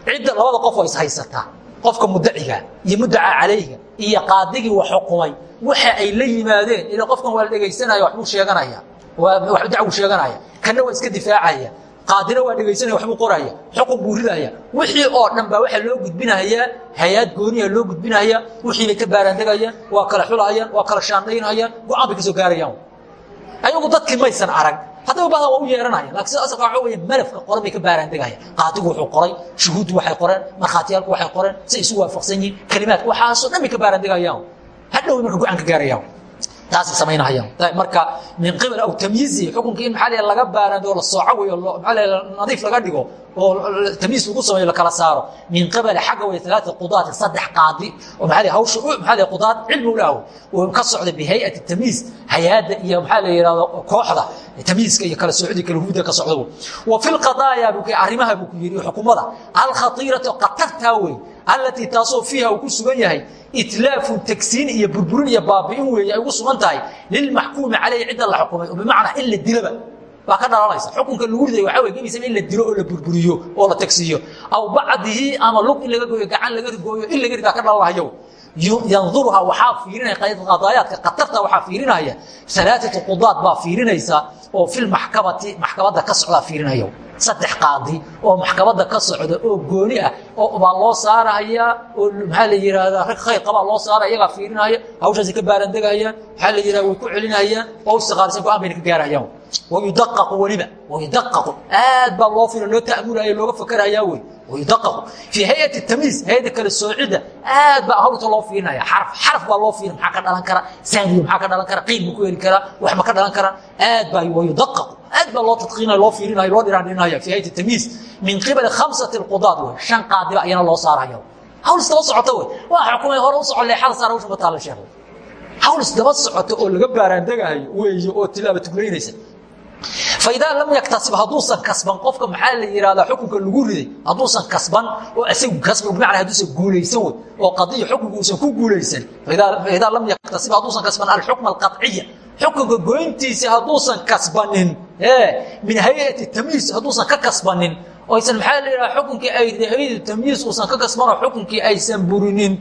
cidda labada qof oo ishaysataa qofka mudaciga iyo mudaca calayga iyo qaadigii wax xukumay waxa ay la yimaadeen ila qofkan waa la dhegaysanaya waxbuu sheeganaya. Wax dacwu sheeganaya. Kanna waa iska difaacaya. Qaadina waa dhegaysanaya waxbuu qoraya. Xukun buu ridaya. Wixii oo dhan baa waxaa loo gudbinayaa hay'ad gooniya loo gudbinaya wixii bay ka baaraandegayaan waa kala xulayaan waa kala shaandaynayaan go'aan bay ka soo gaarayaan. Ayagu dadkii maysan arag haddaba badan waa u yeeranaya laakiin sida asalka waxa weeye malafka qoran bay ka baaraandegayaan qaadigu wuxuu qoray shuhuuddu waxay qoreen markhaatiyaalku waxay qoreen si isu waafaqsan yihiin kalimaadka waxaasoo dhan bay ka baaraandegayaan hadhow marka go'aan ka gaarayaan taasay samaynahayaan marka min qibal aw tamyiizi xukunkii in maxaa la laga baaraando la sooco weeyo maxaa la nadiif laga dhigo oo tamyiis lagu sameeyo la kala saaro. Min qibal xagga weeye talaata qudaat saddex qaadi oo maxaa hawsha maxaa la qudaat cilmi u laawo oo ka socda bihay'ati tamyiis hay'adda iyo maxaa la yiraahdo kooxda tamyiiska iyo kala soocidi kala huuda ka socda wa fil qadaaya buu arrimaha buu ku yiri xukumada al khatiratu qatarta way allatii taasoo fiiha ku sugan yahay itlaafu tagsiin iyo burburin iyo baabi'in weeye ay ugu sugan tahay lilmaxkuumi calayhi cidda la xukumay oo bimacnaa in la dilaba. Baa ka dhalanaysa xukunka lagu riday waxaa wey in la dilo oo la burburiyo oo la tagsiiyo aw bacdihi ama lug in laga gooyo gacan laga rigooyo in laga ridaa ka dhalanahayo yanduruha waxaa fiirinaya qadaayaadka qatarta waxaa fiirinaya alaaatu qudaad baa fiirinaysa oo fil maxkamati maxkamadda ka socdaa fiirinaya saddex qaadi oo maxkamadda ka socda oo gooni ah oo baa loo saarahayaa oo maxaa la yidhaahdaa rag khayr qabaa loo saaraya iyagaa fiirinaya hawshaasi ka baarandegayaan maxaa la yidhahda way ku celinayaan oo istiqaalisan go'aan bayna ka gaarayaan wayudaqaqu weliba wayudaqaqu aad baa loo fiira loo ta'amulaya looga fakarayaa wey. Wayudaqaqu fii hay'ati tamyiis hay'adda kale soocidda aad baa hawlta loo fiirinaya xaraf xaraf baa loo fiirin maxaa ka dhalan kara? Saaniyo maxaa ka dhalan kara? Qiil ma ku heli karaa wax ma ka dhalan kara? Aad baa wayudaqaqu aad baa loo tadqiinaya loo fiirinaya loo dhiraandhirinaya fii hay'ati tamyiis min qibali khamsati alqudaad wey shan qaadiba ayana loo saaraya hawl isdaba socota wey waa xukumay hore u soco leexada saar hawsha bataa la sheegay hawl isdaba socota oo laga baaraandagahayo weeye oo tilaaba tuglaynaysa faidaa lam yaktasib hadduusan kasban qofka maxaa la yihahdaa xukunka lagu riday hadduusan kasban oo isagu kasban bimacnaa hadduusan guulaysan wey oo qadiya xukunka uusan ku guulaysan faidaa lam yaktasib hadduusan kasban alxukma alqaciya xukunka goyntiisi hadduusan kasbanin min hay'ati tamyiis hadduusan ka kasbanin. Oysan maxaa la yidhaha xukunkii ay hay'atu tamyiis uusan ka kasbanoo xukunkii aysan burinin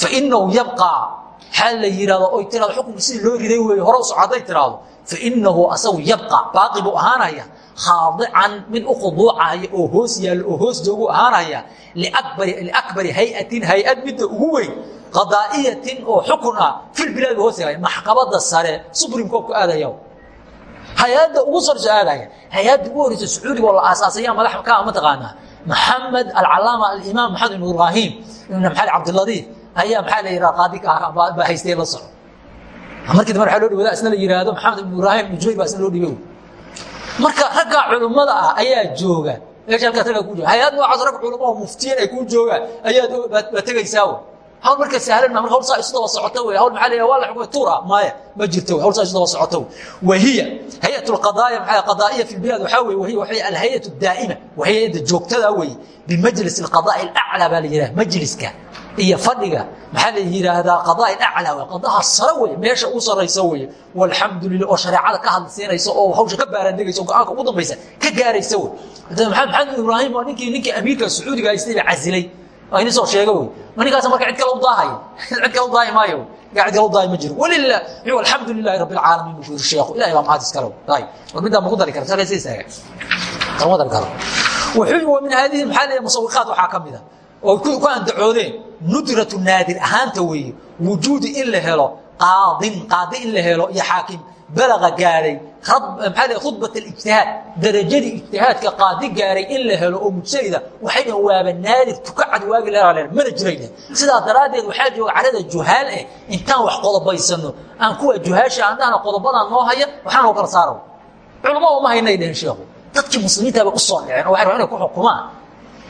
fainahu yabqaa maxaa la yihahdo oy tirado xukunkii sidii loo riday weeye hore usoco hadday tiraahdo. Fainahu asagu yabqa baaqi buu ahaanaya. Khaadican mid u khuduucaya oo hoos yaallo oo hoos joogu ahaanaya. Liakbari hay'atin hay'ad midda ugu weyn qadaa'iyatin oo xukun ah filbilaad hoos yaagaya maxkamada sare supreme court ku aadaya hay'adda ugu sorso aadaya hay'adda ugu horeysa sacuudiga oo la aasaasaya madax ka mataqaanaa maxamed alcalaama alimaam maxamed ibn ibraahim ibn maxamed cabdiladiif ayaa maxaa la yidhaha qaadi baa haystay la soco markii dambe waa loo dhawada isna la yihaahdo maxamed ibn ibraahim ibn jubayr baa isna loo dhibay marka raggaa culummada ah ayaa jooga. Meesha halkaas raggaa ku jooga hay'ad noocaas rag culamo oo muftiyan ay kuu joogaan ayaad baa tegaysaa hawl marka sahlan ma marka hawl saa isu daba socota wey hawl maxaa yidhaha waa la xukumay tuur ah maya ma jirto wey hawl saa isu daba socota wey wahiya hay'at lqadaaya maxaa qadaaiya fi lbilaad waxaa weye wahiya waxay alhayat daa'ima. Waa hay'adda joogtada wey bimajlis alqadaa'i alaclaa baa la yidhaha majliska iyo fadhiga. Maxaa la yidhaahdaa qadaa aclaa w qadaha sare wey meesha u saraysa weye walxamdu lilah oo shareecada ka hadlsiinaysa oo hawsha ka baaraandegaysa oo go'aanka ugu dambaysa ka gaaraysa wey maxamed ibraahim waa ninkii ninkii amiirka sacuudiga haystay baa casilay ini soo sheega ma ninkaas marka cid kale u daahaya <laughs> cid kale u daahi maayo cid kale u daahi ma jiro walilah alxamdu lilahi rabbi alcaalamiin buu sheekhu ilahi baa mahad iskale war middaa maku dari kara saraysa istaaga kama dari karo wuxuu wa min haadihi maxaa leeyahay musawiqaat waxaa ka mida oo ku andacoodeen nudratu naadir ahaanta weeye wujuudi in la helo qaadin qaadi in la helo iyo xaakim maxaa leh khudbat alijtihaad darajadii ijtihaadka qaadi gaaray in la helo oo mujtahida waxay dhaheen waaba naadir tukacad waagi mana jirayne sidaa daraaddeed waxaa jooga carada juhaal eh intaan wax qodobaysano aan kuwa juhaasha aan dhahna qodobadan noo haya waxaan loo kala saaro. Culamo uma haynay dheheen sheekhu. Dadkii muslimiintaaba u soo dhaceen oo rabaan inay ku xukumaan.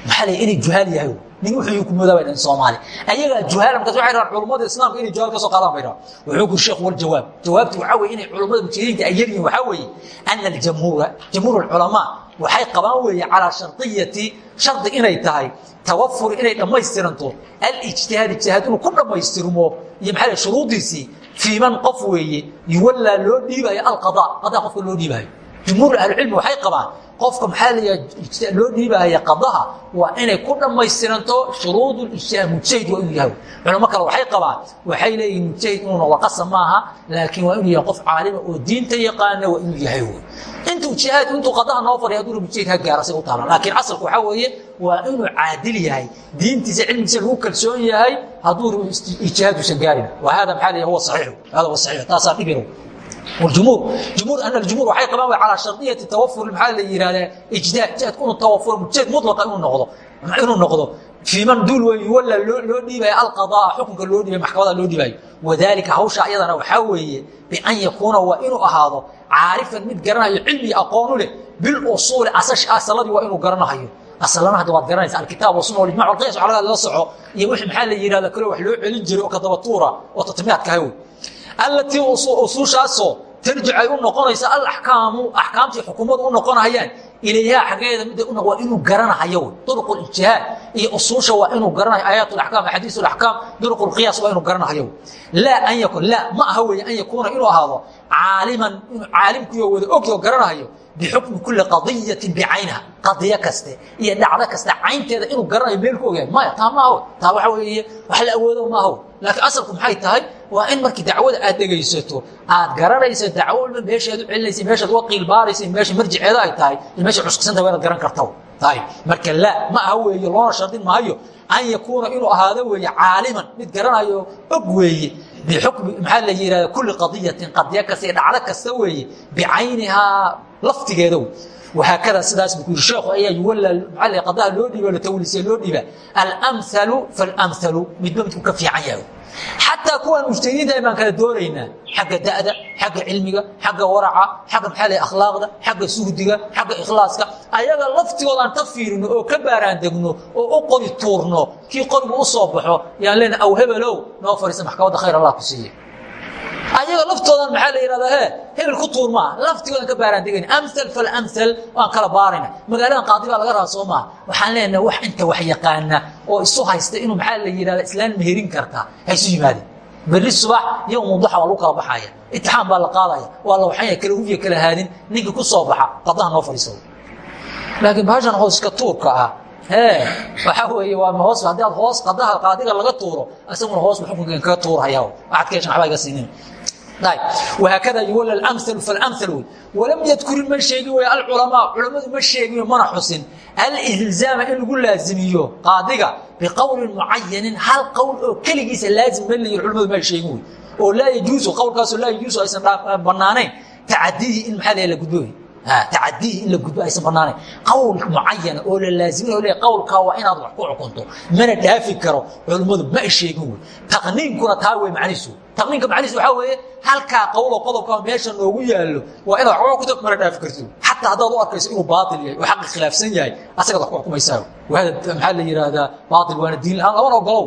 Maxaa lay inay juhaal yahay nin wuxuu ku moodaa bay dhahen soomaali ayagaa juhaal markaas waxay rabaan culummada islaamka inay juhaal ka soo qaadaan bay rabaan wuxuu ku sheekhu wal jawaab. Jawaabtu waxaa weeye inay culummada mujtahidinta ay yaryihiin waxaa weeye ana aljamhuura jamhuur alculamaa waxay qabaan weeye calaa shardiyati shardi inay tahay tawafur inay dhammaystiranto alijtihaad ijtihaad inuu ku dhammaystirmo iyo maxaa shuruudiisii fii man qof weeye yuwallaa loo dhiibayo alqadaa qadaa qofka loo dhiibayo jumhuur ahlucilmi waxay qabaan qofka maxaa layaa loo dhiibahaya qadaha waa inay ku dhammaystiranto shuruud ijtihaad mujtahid waa inuu yahay. Culamo kale waxay qabaan waxay leeyihiin mujtahid inuu noqdo qasab maaha laakiin waa inuu yahay qof caalima oo diinta yaqaana waa inuu yahay wy intuu jihaad intuu qadaha noo fadhiya hadduu mujtahid ha gaara say u taala laakiin asalku waxaa weeye waa inuu caadil yahay. Diintiisa cilmigiisa lagu kalsoon yahay hadduu ijtihaad uusan gaarin. Wa hada maxaa la huwa saxiixu hada huwa saxiix taasaa dhibiro jumhuur jumhuur an jumhuur waxay qabaan w calaa shariyati tawafuri maxaa la yihahdaa ijdaad jadku inuu tawafur jeed mutlaqa inuu noqdo. Inuu noqdo? Fii man duul wey walla loo dhiibaya alqadaa xukunka loo dhiibayo maxkamada loo dhiibayo wadaalika hawsha ayadana waxaa weeye bian yakuuna waa inuu ahaado caarifan mid garanayo cilmi aqoonu leh bilusuuli asaladii waa inuu garanahayo. Asalana hadda waad garanaysa alkitaab wasunna walijmac walqiyaas waxalaga lala soco iyo wixii maxaa la yihahda kale wax loo celin jiray oo kadabatuura oo tatmiyaadka hawe allatii usuushaasoo tarjic ay u noqonaysa alaxkaamu axkaamtii xukuumadu u noqonayaan ilayhaa xaggeeda midda u waa inuu garanahayo wey. Duruq lijtihaad iyo usuusha waa inuu garanayo aayaat laxkaam axaadiis laxkaam duruq lqiyaas waa inuu garanahayo laa an yakun laa ma aha weeye an yakuuna inuu ahaado caaliman inuu caalimkuyo wada og oo garanayo bixukmi kuli qadiyatin bicayniha qadiyo kaste iyo dhacdo kaste caynteeda inuu garanayo meel ku ogyahay. Maya taa maaho taa waxa weeye wax la awoodo maaho. Laakiin asalku maxay tahay? Waa in markii dacwada aad dhegaysato aad garanaysa dacwo walba meeshaad u celinaysa meeshaad uga qiilbaaraysa meesha marjiceeda ay tahay iyo meesha cuskusanta waa inaad garan karta tahay. Marka laa ma aha weeye loona shardin maayo an yakuuna inuu ahaado weeye caaliman. Mid garanayo og weeye bixukmi maxaa la yihahda kuli qadiyatin qadiya kasta dhacdo kasta weeye bicaynihaa laftigeeda wey wahaakada sidaas buu ku yiri sheekhu ayaa yuwalla maxaa qadaha loo dhiiba la tawliisiya loo dhiiba alamhalu falamhalu midba midku ka fiican yahay xataa kuwaan mujtahidiinta baan kala doonaynaa xagga da'da xagga cilmiga xagga waraca xagga maxaa la akhlaaqda xagga suhdiga xagga ikhlaaska ayaga laftigoodaan ka fiirino oo ka baaraan degno oo u qori tuurno kii qorigu u soo baxo yaan leena aw hebelow noo fariisa maxkamadda khayr allah ku siiye ayaga laftoodan maxaa la yihahdaa he hebel ku tuur maaha laftigoodan ka baaraan degayna amhal falamhal waan kala baarayna magaaladan qaadi baa laga raa soo maaha waxaan leenaha wax inta wax yaqaana oo isu haysta inuu maxaa la yihahda islaan meherin kartaa. Haysu yimaadeen berri subax iyo mudaxa waa lagu kala baxaya itixaam baa la qaadaya. Waa la waxanya kala hufiya kala haadin. Ninkii ku soo baxa qadaha noo fadhiisado laakiin bahashan hooska tuurka ah. He waxaa weeye waa hoos haddii aad hoos qadaha qaadiga laga tuuro isaguna hoos ba xukunkan kaga tuurhaya waxaad ka heshan waxba iga siinin haakada yuwala alamhalu falamhal wey walam yadkurin ma sheegi way alculamaa culamadu ma sheegiyo mana xusin alilzaama in lagu laazimiyo qaadiga biqowlin mucayanin hal qowl oo keligiisa laazim ma layihi culamadu ma sheegi wey oo laa yajuusu qowlkaasoo laa yajuusu aysan banaanayn tacadihi in maxaa la gudbooy tacadihi in la gudbo aysan banaanayn qowl mucayana oo la laazimin le qowlkaa waa inaad wax ku xukunto mana dhaafi karo culammadu ma sheegin wy taqniinkuna taa wey macnihiisu. Taqniinka macnihiis waxaa weeye halkaa qowlo qodobkaa meesha noogu yaallo waa inaad waxba kuta mana dhaafi kartid xataa haddaad u arkayso inuu baatil yahay oo xaqi khilaafsan yahay asagaad wax ku xukumaysaa. Wahada maxaa la yidhaahdaa baatil waana diin la'aan labana ogolow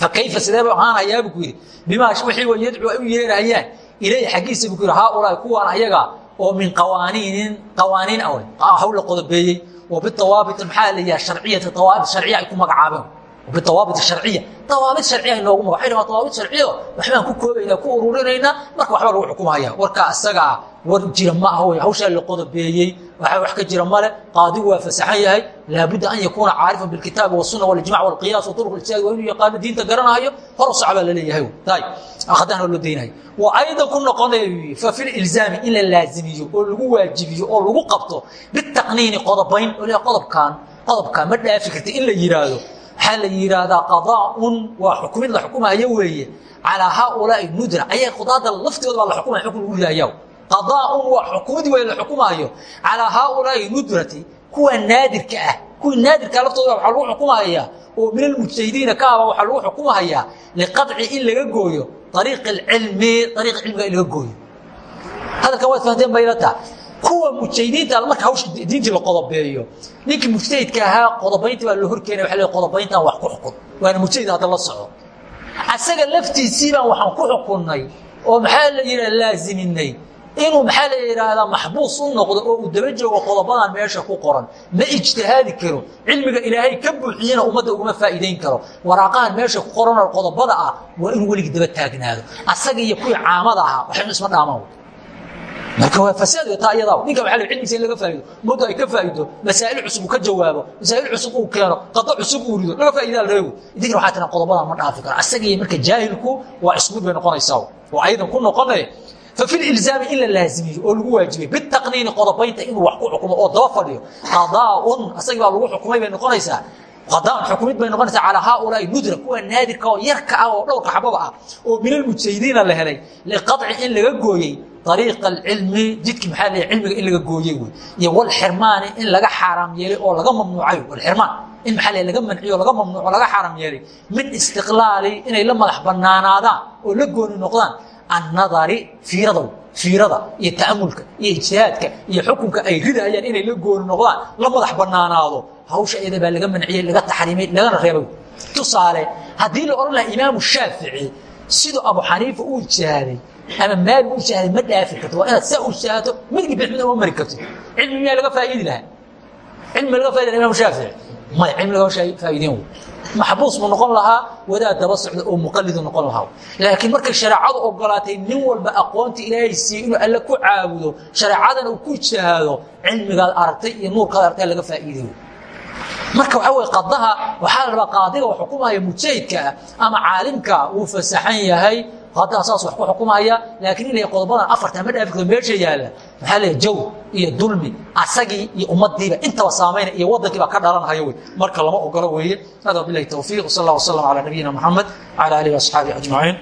fa kayfa sidee buu ahaanayaa buu ku yidhi? Bimaa wixii wa yadcu ay u yeerahayaan ilayhi xaggiisa buu ku yidhi haaulaahi kuwaan ayaga oo min qawaaniinin qawaaniin ah hawl la qodobeeyey wa bidawaabit maxaa la yidhaha sharciyati dawaabit sharciya ay ku magacaabeen bidawaabit sharciya dawaabid sharciya inoogu maga waxay dhahaa dawaabid sharciyo waxbaan ku koobaynaa ku ururinaynaa marka waxba lagu xukumaya warkaa isagaa war jira ma wey hawshaa la qodobeeyey waxa wax ka jira male qaadigu waa fasaxan yahay laabudda an yakuuna caarifan bilkitaabi wasunna walijmac walqiyaas wa turuq ijtihaad waa inuu yaqaano diinta garanayo hor soc baa la leeyahay tay khadaan loo deynayo wa aydan ku noqonaya fa fi lilzaami in la laazimiyo oo lagu waajibiyo oo lagu qabto bitaqniini qodobayn qodobkan qodobkan ma dhaafi karta in la yidhaahdo waxaa la yidhaahdaa qadaaun waa xukumid la xukumayo weeye calaa haaulaai nudra ayaga qudaada laftigooda baa la xukumaya xukun lagu ridaaya qadaaun waa xukumid wey la xukumaayo calaa haaulaai nudrati kuwa naadirka ah kuwii naadirka laftooda waxaa lagu xukumahaya oo min almujtahidiina ka aba waxaa lagu xukumahayaa liqadci in laga gooyo ariiq cilmi ariiqa cilmiga in laga gooyo hadalkan waad fahanteen bayla taha kuwa mujtahidiinta marka hawsha diintii la qodobeeyo. Ninkii mujtahidka ahaa qodobaynta baa loo horkeenaya waa l qodobayntan wax ku xukun. Waana mujtahid hadda la soco. Asaga laftiisii baan waxaan ku xukunnay oo maxaa la yidhaha laaziminay inuu maxaa la yidhaahdaa maxbuus u noqdo oo uu daba joogo qodobadan meesha ku qoran. Ma ijtihaadi karo. Cilmiga ilaahay ka buuxiyena ummadda ugama faa'iidayn karo. Waraaqahan meesha ku qoranoo qodobada ah waa inuu weligii daba taagnaado. Asaga iyo kuwii caamada ahaa waxaynu isma dhaamaan marka waa fasaad taa iyada ninka waxa cilmigiisa in laga faa'iido moodo ay ka faa'iido masaa'il cusub ka jawaabo masaa'il cusub uu keeno qada cusub uu rido laga faa'iido reego idin waxa tan qodobada ma dhaafi karo asagii marka jaahilku waa isku bay noqonaysaa oo aydan ku noqonay. Fa fil ilzam illa laazimi oo lagu waajibay bid taqniin qodobaynta inuu wax ku xukumo oo daba fadhiyo. Qadaa'un asagii baa lagu xukumay bay noqonaysaa qadaan xukumid bay noqonaysaa calaa haaulaai nudra kuwa naadirka oo yarka ah oo dhowrka xababa ah oo minal mujahidiina la helay liqaطci in laga gooyey ariiqa acilmi jidki maxaa l cilmiga in laga gooyey wey iyo walxirmaani in laga xaaraam yeelay oo laga mamnuucay walxirmaan in maxaa l laga manciyo laga mamnuuco laga xaaraam yeelay min istiqlaali inay la madax banaanaadaan oo la gooni noqdaan annadari fiiradow fiirada iyo ta'amulka iyo ijtihaadka iyo xukunka ay ridayaan inay la gooni noqdaan la madax banaanaado hawsha iyada baa laga manciyey laga taxriimay lagana reebay. Tusaale haddii la odhan laha imaamu shaafici siduu abu xaniifa u ijtihaaday ama maali u ijtihaaday ma dhaafi karto. Waa inaad saa u ijtihaato midgii bixmida uma mari karto. Cilmi miyaa laga faa'iidi lahaa? Cilmi laga faaidi laha imam shaafici? Maya cilmiga hosha faa'iideen wey. Maxbuus buu noqon lahaa wadaad daba socda oo muqalidu noqon lahaa laakiin markay shareecadu ogolaatay nin walba aqoonta ilaahay siiyey inuu alle ku caabudo shareecadana uu ku jihaado cilmigaad aragtay iyo nuurkaad aragtay laga faa'iiday marka waxaa wey qadaha waxaa la rabaa qaadiga wax xukumaya mujtahidka ah ama caalimka wuu fasaxan yahay qadaha saas wax ku xukumaya laakiin inay qodobadan afarta ma dhaafi karto meesha yaalla maxaa leeyahay jaw iyo dulmi asagii iyo ummadiiba intaba saamayna iyo waddankiiba ka dhalanhayo wey. Marka lama ogolo weeye. Hada bilahi tawfiiq sal allah wasalam calaa nabiyina moxamed wcala alihi waasxaabihi ajmaciin